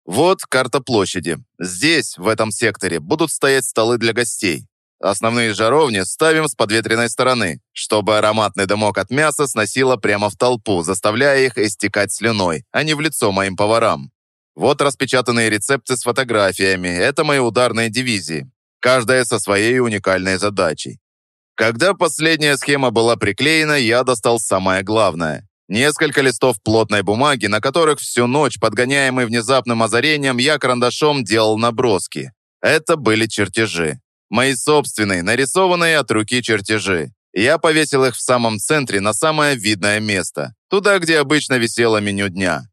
Вот карта площади. Здесь, в этом секторе, будут стоять столы для гостей. Основные жаровни ставим с подветренной стороны, чтобы ароматный дымок от мяса сносило прямо в толпу, заставляя их истекать слюной, а не в лицо моим поварам. Вот распечатанные рецепты с фотографиями. Это мои ударные дивизии. Каждая со своей уникальной задачей. Когда последняя схема была приклеена, я достал самое главное. Несколько листов плотной бумаги, на которых всю ночь, подгоняемый внезапным озарением, я карандашом делал наброски. Это были чертежи. Мои собственные, нарисованные от руки чертежи. Я повесил их в самом центре, на самое видное место. Туда, где обычно висело меню дня.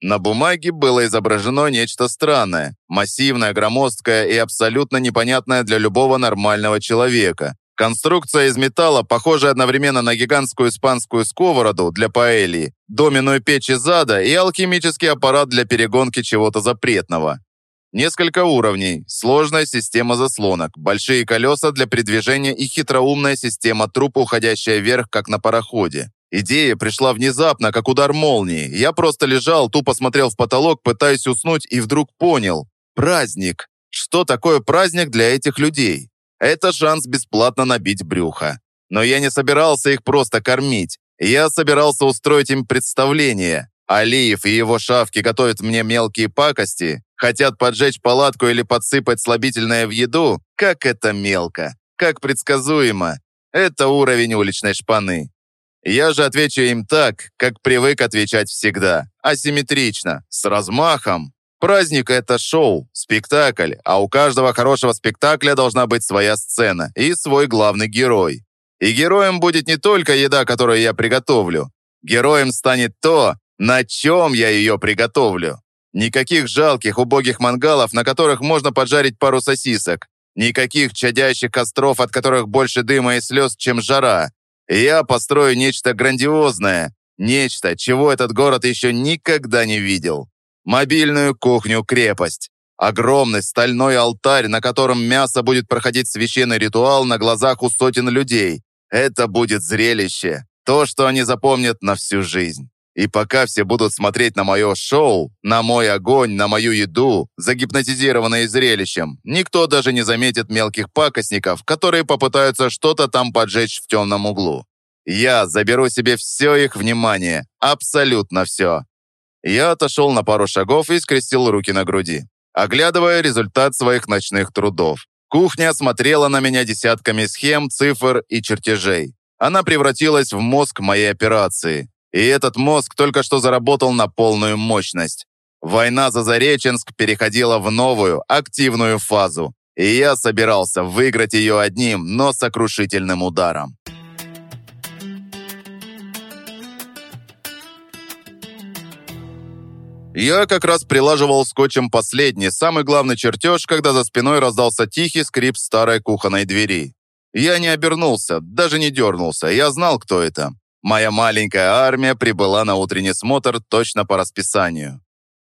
На бумаге было изображено нечто странное, массивное, громоздкое и абсолютно непонятное для любого нормального человека. Конструкция из металла, похожая одновременно на гигантскую испанскую сковороду для паэльи, доменную печь из ада и алхимический аппарат для перегонки чего-то запретного. Несколько уровней, сложная система заслонок, большие колеса для передвижения и хитроумная система труб, уходящая вверх, как на пароходе. Идея пришла внезапно, как удар молнии. Я просто лежал, тупо смотрел в потолок, пытаясь уснуть, и вдруг понял. Праздник. Что такое праздник для этих людей? Это шанс бесплатно набить брюхо. Но я не собирался их просто кормить. Я собирался устроить им представление. Алиев и его шавки готовят мне мелкие пакости, хотят поджечь палатку или подсыпать слабительное в еду. Как это мелко, как предсказуемо. Это уровень уличной шпаны. Я же отвечу им так, как привык отвечать всегда. Асимметрично, с размахом. Праздник – это шоу, спектакль, а у каждого хорошего спектакля должна быть своя сцена и свой главный герой. И героем будет не только еда, которую я приготовлю. Героем станет то, на чем я ее приготовлю? Никаких жалких, убогих мангалов, на которых можно поджарить пару сосисок. Никаких чадящих костров, от которых больше дыма и слез, чем жара. Я построю нечто грандиозное. Нечто, чего этот город еще никогда не видел. Мобильную кухню-крепость. Огромный стальной алтарь, на котором мясо будет проходить священный ритуал на глазах у сотен людей. Это будет зрелище. То, что они запомнят на всю жизнь. И пока все будут смотреть на мое шоу, на мой огонь, на мою еду, загипнотизированные зрелищем, никто даже не заметит мелких пакостников, которые попытаются что-то там поджечь в темном углу. Я заберу себе все их внимание, абсолютно все. Я отошел на пару шагов и скрестил руки на груди, оглядывая результат своих ночных трудов. Кухня смотрела на меня десятками схем, цифр и чертежей. Она превратилась в мозг моей операции. И этот мозг только что заработал на полную мощность. Война за Зареченск переходила в новую, активную фазу. И я собирался выиграть ее одним, но сокрушительным ударом. Я как раз прилаживал скотчем последний, самый главный чертеж, когда за спиной раздался тихий скрип старой кухонной двери. Я не обернулся, даже не дернулся, я знал, кто это. Моя маленькая армия прибыла на утренний смотр точно по расписанию.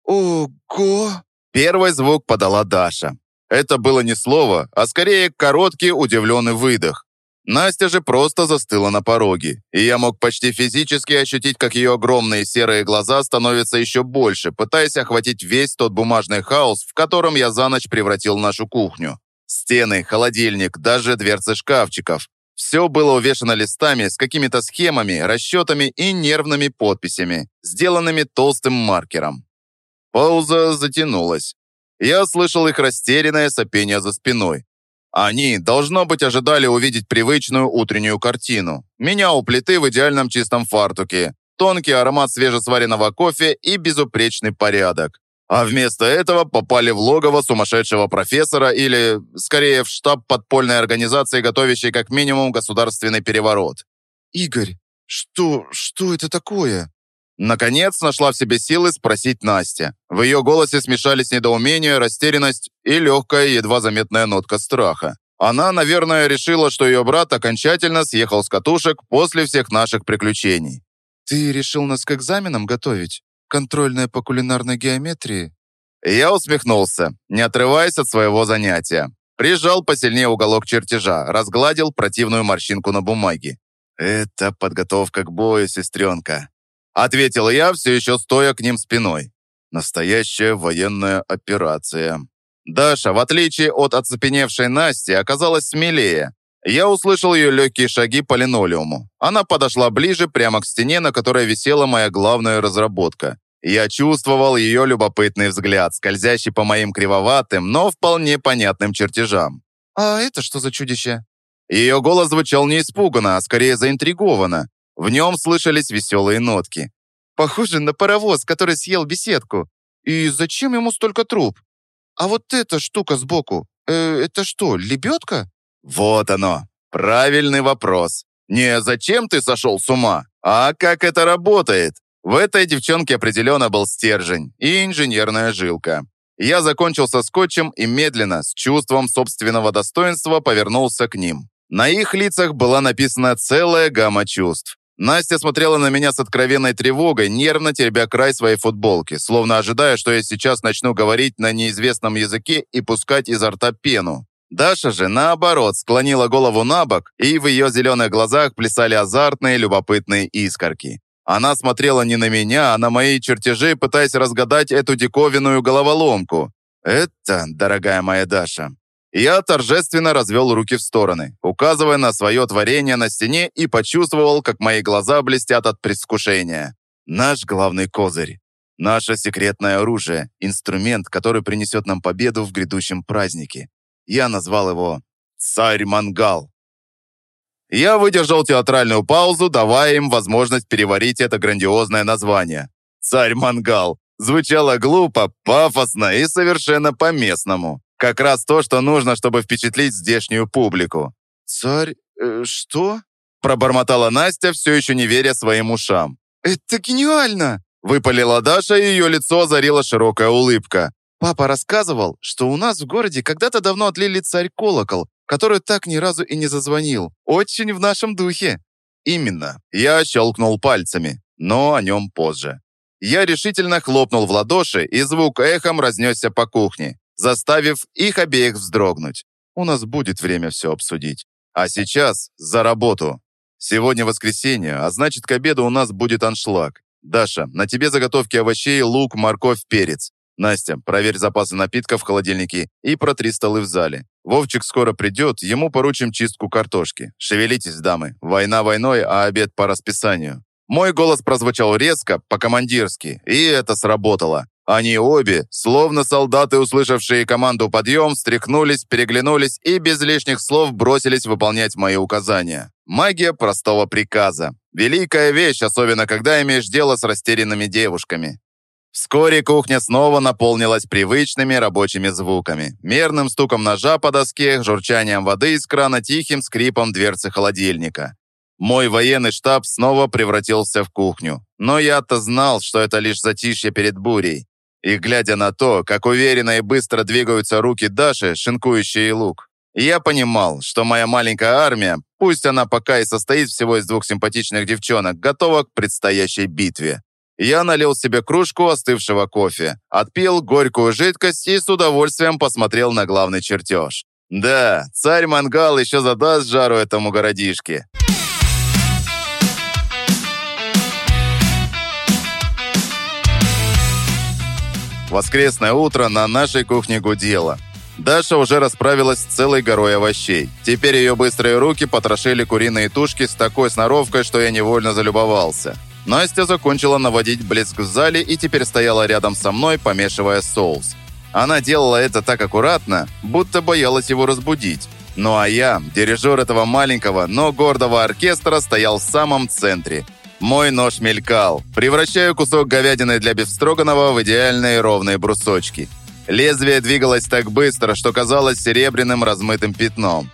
Ого! Первый звук подала Даша. Это было не слово, а скорее короткий удивленный выдох. Настя же просто застыла на пороге, и я мог почти физически ощутить, как ее огромные серые глаза становятся еще больше, пытаясь охватить весь тот бумажный хаос, в котором я за ночь превратил нашу кухню. Стены, холодильник, даже дверцы шкафчиков. Все было увешано листами с какими-то схемами, расчетами и нервными подписями, сделанными толстым маркером. Пауза затянулась. Я слышал их растерянное сопение за спиной. Они, должно быть, ожидали увидеть привычную утреннюю картину. Меня у плиты в идеальном чистом фартуке, тонкий аромат свежесваренного кофе и безупречный порядок. А вместо этого попали в логово сумасшедшего профессора или, скорее, в штаб подпольной организации, готовящей как минимум государственный переворот. Игорь, что, что это такое? Наконец нашла в себе силы спросить Настя. В ее голосе смешались недоумение, растерянность и легкая, едва заметная нотка страха. Она, наверное, решила, что ее брат окончательно съехал с катушек после всех наших приключений. «Ты решил нас к экзаменам готовить? Контрольная по кулинарной геометрии?» Я усмехнулся, не отрываясь от своего занятия. Прижал посильнее уголок чертежа, разгладил противную морщинку на бумаге. «Это подготовка к бою, сестренка. Ответил я, все еще стоя к ним спиной. Настоящая военная операция. Даша, в отличие от оцепеневшей Насти, оказалась смелее. Я услышал ее легкие шаги по линолеуму. Она подошла ближе, прямо к стене, на которой висела моя главная разработка. Я чувствовал ее любопытный взгляд, скользящий по моим кривоватым, но вполне понятным чертежам. «А это что за чудище?» Ее голос звучал не испуганно, а скорее заинтригованно. В нем слышались веселые нотки. Похоже на паровоз, который съел беседку. И зачем ему столько труб? А вот эта штука сбоку, э, это что, лебедка? Вот оно. Правильный вопрос. Не зачем ты сошел с ума, а как это работает? В этой девчонке определенно был стержень и инженерная жилка. Я закончил со скотчем и медленно, с чувством собственного достоинства, повернулся к ним. На их лицах была написана целая гамма чувств. Настя смотрела на меня с откровенной тревогой, нервно теребя край своей футболки, словно ожидая, что я сейчас начну говорить на неизвестном языке и пускать изо рта пену. Даша же, наоборот, склонила голову на бок, и в ее зеленых глазах плясали азартные, любопытные искорки. Она смотрела не на меня, а на мои чертежи, пытаясь разгадать эту диковинную головоломку. Это, дорогая моя Даша, я торжественно развел руки в стороны, указывая на свое творение на стене и почувствовал, как мои глаза блестят от предвкушения. Наш главный козырь. Наше секретное оружие, инструмент, который принесет нам победу в грядущем празднике. Я назвал его «Царь-мангал». Я выдержал театральную паузу, давая им возможность переварить это грандиозное название. «Царь-мангал» звучало глупо, пафосно и совершенно по-местному. Как раз то, что нужно, чтобы впечатлить здешнюю публику. «Царь... Э, что?» Пробормотала Настя, все еще не веря своим ушам. «Это гениально!» Выпалила Даша, и ее лицо озарила широкая улыбка. «Папа рассказывал, что у нас в городе когда-то давно отлили царь-колокол, который так ни разу и не зазвонил. Очень в нашем духе». «Именно». Я щелкнул пальцами, но о нем позже. Я решительно хлопнул в ладоши, и звук эхом разнесся по кухне заставив их обеих вздрогнуть. У нас будет время все обсудить. А сейчас за работу. Сегодня воскресенье, а значит, к обеду у нас будет аншлаг. Даша, на тебе заготовки овощей, лук, морковь, перец. Настя, проверь запасы напитков в холодильнике и протри столы в зале. Вовчик скоро придет, ему поручим чистку картошки. Шевелитесь, дамы. Война войной, а обед по расписанию. Мой голос прозвучал резко, по-командирски, и это сработало. Они обе, словно солдаты, услышавшие команду «подъем», встряхнулись, переглянулись и без лишних слов бросились выполнять мои указания. Магия простого приказа. Великая вещь, особенно когда имеешь дело с растерянными девушками. Вскоре кухня снова наполнилась привычными рабочими звуками. Мерным стуком ножа по доске, журчанием воды из крана, тихим скрипом дверцы холодильника. Мой военный штаб снова превратился в кухню. Но я-то знал, что это лишь затишье перед бурей. И глядя на то, как уверенно и быстро двигаются руки Даши, шинкующие лук, я понимал, что моя маленькая армия, пусть она пока и состоит всего из двух симпатичных девчонок, готова к предстоящей битве. Я налил себе кружку остывшего кофе, отпил горькую жидкость и с удовольствием посмотрел на главный чертеж. Да, царь Мангал еще задаст жару этому городишке. Воскресное утро на нашей кухне гудело. Даша уже расправилась с целой горой овощей. Теперь ее быстрые руки потрошили куриные тушки с такой сноровкой, что я невольно залюбовался. Настя закончила наводить блеск в зале и теперь стояла рядом со мной, помешивая соус. Она делала это так аккуратно, будто боялась его разбудить. Ну а я, дирижер этого маленького, но гордого оркестра, стоял в самом центре – мой нож мелькал. Превращаю кусок говядины для бифстроганова в идеальные ровные брусочки. Лезвие двигалось так быстро, что казалось серебряным размытым пятном.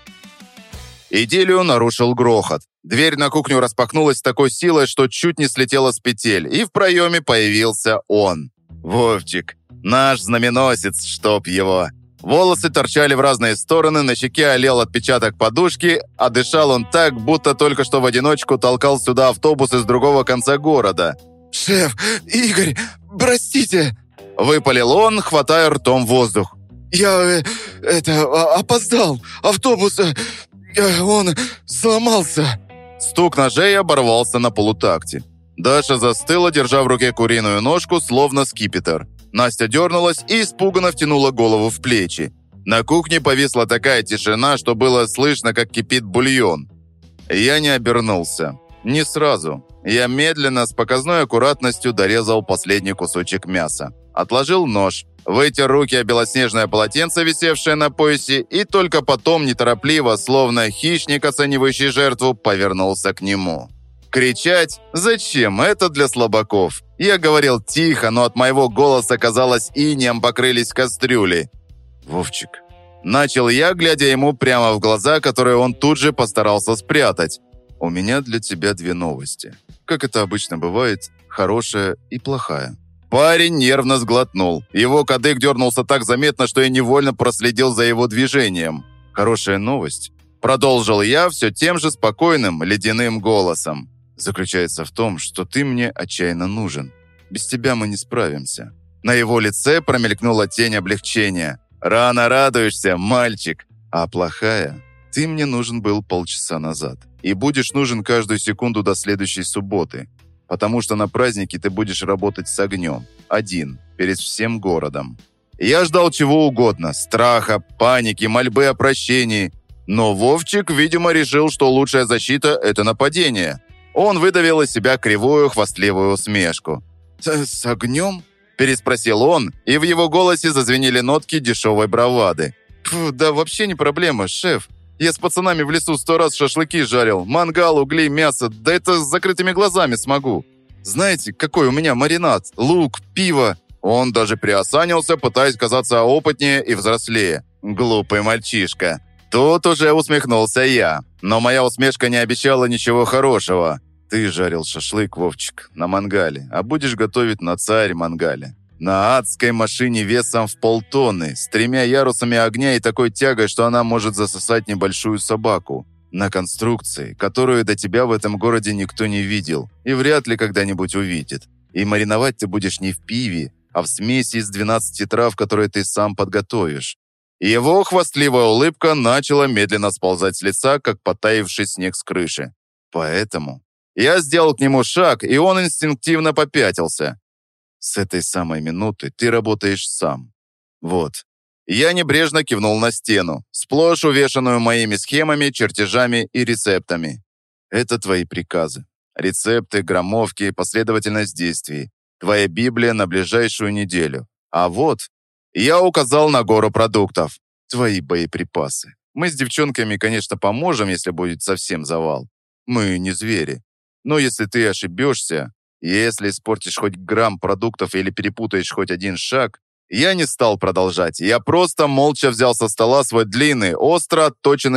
Идиллию нарушил грохот. Дверь на кухню распахнулась с такой силой, что чуть не слетела с петель, и в проеме появился он. Вовчик, наш знаменосец, чтоб его. Волосы торчали в разные стороны, на щеке олел отпечаток подушки, а дышал он так, будто только что в одиночку толкал сюда автобус из другого конца города. «Шеф, Игорь, простите!» Выпалил он, хватая ртом воздух. «Я, э, это, а, опоздал. Автобус, э, э, он сломался». Стук ножей оборвался на полутакте. Даша застыла, держа в руке куриную ножку, словно скипетр. Настя дернулась и испуганно втянула голову в плечи. На кухне повисла такая тишина, что было слышно, как кипит бульон. Я не обернулся. Не сразу. Я медленно, с показной аккуратностью дорезал последний кусочек мяса. Отложил нож, вытер руки о белоснежное полотенце, висевшее на поясе, и только потом неторопливо, словно хищник, оценивающий жертву, повернулся к нему. Кричать? Зачем? Это для слабаков. Я говорил тихо, но от моего голоса, казалось, инеем покрылись кастрюли. «Вовчик». Начал я, глядя ему прямо в глаза, которые он тут же постарался спрятать. «У меня для тебя две новости. Как это обычно бывает, хорошая и плохая». Парень нервно сглотнул. Его кадык дернулся так заметно, что я невольно проследил за его движением. «Хорошая новость», — продолжил я все тем же спокойным, ледяным голосом заключается в том, что ты мне отчаянно нужен. Без тебя мы не справимся». На его лице промелькнула тень облегчения. «Рано радуешься, мальчик!» «А плохая? Ты мне нужен был полчаса назад. И будешь нужен каждую секунду до следующей субботы. Потому что на празднике ты будешь работать с огнем. Один, перед всем городом». Я ждал чего угодно. Страха, паники, мольбы о прощении. Но Вовчик, видимо, решил, что лучшая защита – это нападение. Он выдавил из себя кривую хвастливую усмешку. «С, с огнем?» – переспросил он, и в его голосе зазвенели нотки дешевой бравады. «Фу, да вообще не проблема, шеф. Я с пацанами в лесу сто раз шашлыки жарил, мангал, угли, мясо, да это с закрытыми глазами смогу. Знаете, какой у меня маринад, лук, пиво». Он даже приосанился, пытаясь казаться опытнее и взрослее. Глупый мальчишка. Тут уже усмехнулся я, но моя усмешка не обещала ничего хорошего. Ты жарил шашлык, Вовчик, на мангале, а будешь готовить на царь-мангале. На адской машине весом в полтонны, с тремя ярусами огня и такой тягой, что она может засосать небольшую собаку. На конструкции, которую до тебя в этом городе никто не видел и вряд ли когда-нибудь увидит. И мариновать ты будешь не в пиве, а в смеси из 12 трав, которые ты сам подготовишь. Его хвастливая улыбка начала медленно сползать с лица, как потаивший снег с крыши. Поэтому я сделал к нему шаг, и он инстинктивно попятился. С этой самой минуты ты работаешь сам. Вот. Я небрежно кивнул на стену, сплошь увешанную моими схемами, чертежами и рецептами. Это твои приказы. Рецепты, граммовки, последовательность действий. Твоя Библия на ближайшую неделю. А вот, я указал на гору продуктов. Твои боеприпасы. Мы с девчонками, конечно, поможем, если будет совсем завал. Мы не звери. Но если ты ошибешься, если испортишь хоть грамм продуктов или перепутаешь хоть один шаг, я не стал продолжать. Я просто молча взял со стола свой длинный, остро отточенный